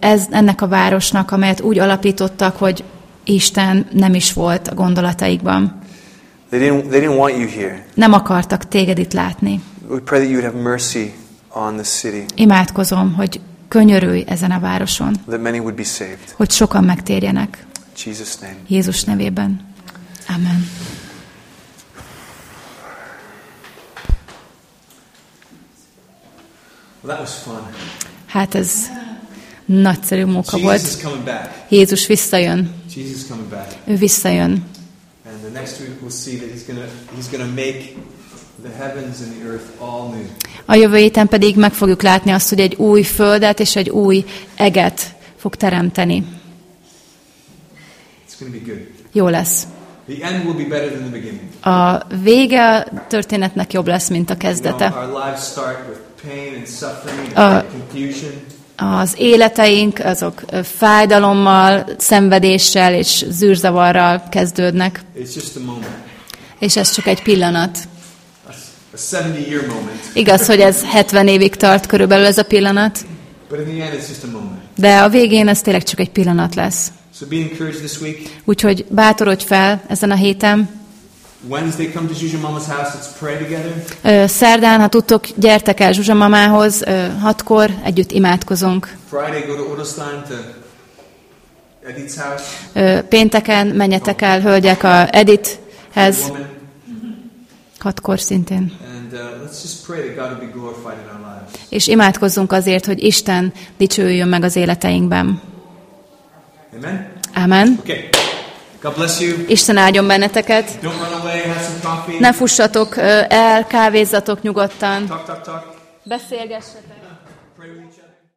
Ez ennek a városnak, amelyet úgy alapítottak, hogy Isten nem is volt a gondolataikban. They didn't, they didn't want you here. Nem akartak téged itt látni. We pray that you would have mercy on the city, Imádkozom, hogy könyörülj ezen a városon, that many would be saved. hogy sokan megtérjenek. Jesus' name. Jézus nevében. Amen. Well, that was fun. Hát ez nagyszerű munka Jesus volt. is coming back. Jézus visszajön. Jesus is coming back. Ő visszajön. And the next week we'll see that he's gonna he's gonna make the heavens and the earth all new. A jövő héten pedig meg fogjuk látni azt, hogy egy új földet és egy új eget fog teremteni. Jó lesz. A vége a történetnek jobb lesz, mint a kezdete. Confusion. Az életeink azok fájdalommal, szenvedéssel és zűrzavarral kezdődnek, a és ez csak egy pillanat. A, a 70 year moment. Igaz, hogy ez 70 évig tart körülbelül ez a pillanat, a de a végén ez tényleg csak egy pillanat lesz. Úgyhogy bátorodj fel ezen a héten. Wednesday come to Mama's house, let's pray together. Szerdán, ha tudtok, gyertek el Zsuzsa mamához, hatkor együtt imádkozunk. Friday go to Odoslan to Edith's house. Pénteken menjetek el, hölgyek, a Edithhez, hatkor szintén. And let's just pray that God will be glorified in our lives. És imádkozzunk azért, hogy Isten dicsőjön meg az életeinkben. Amen? Amen. Okay. God bless you. Isten áldjon benneteket. Don't run away. Have some coffee. Ne fussatok el, kávézzatok nyugodtan. Talk, talk, talk. Beszélgessetek.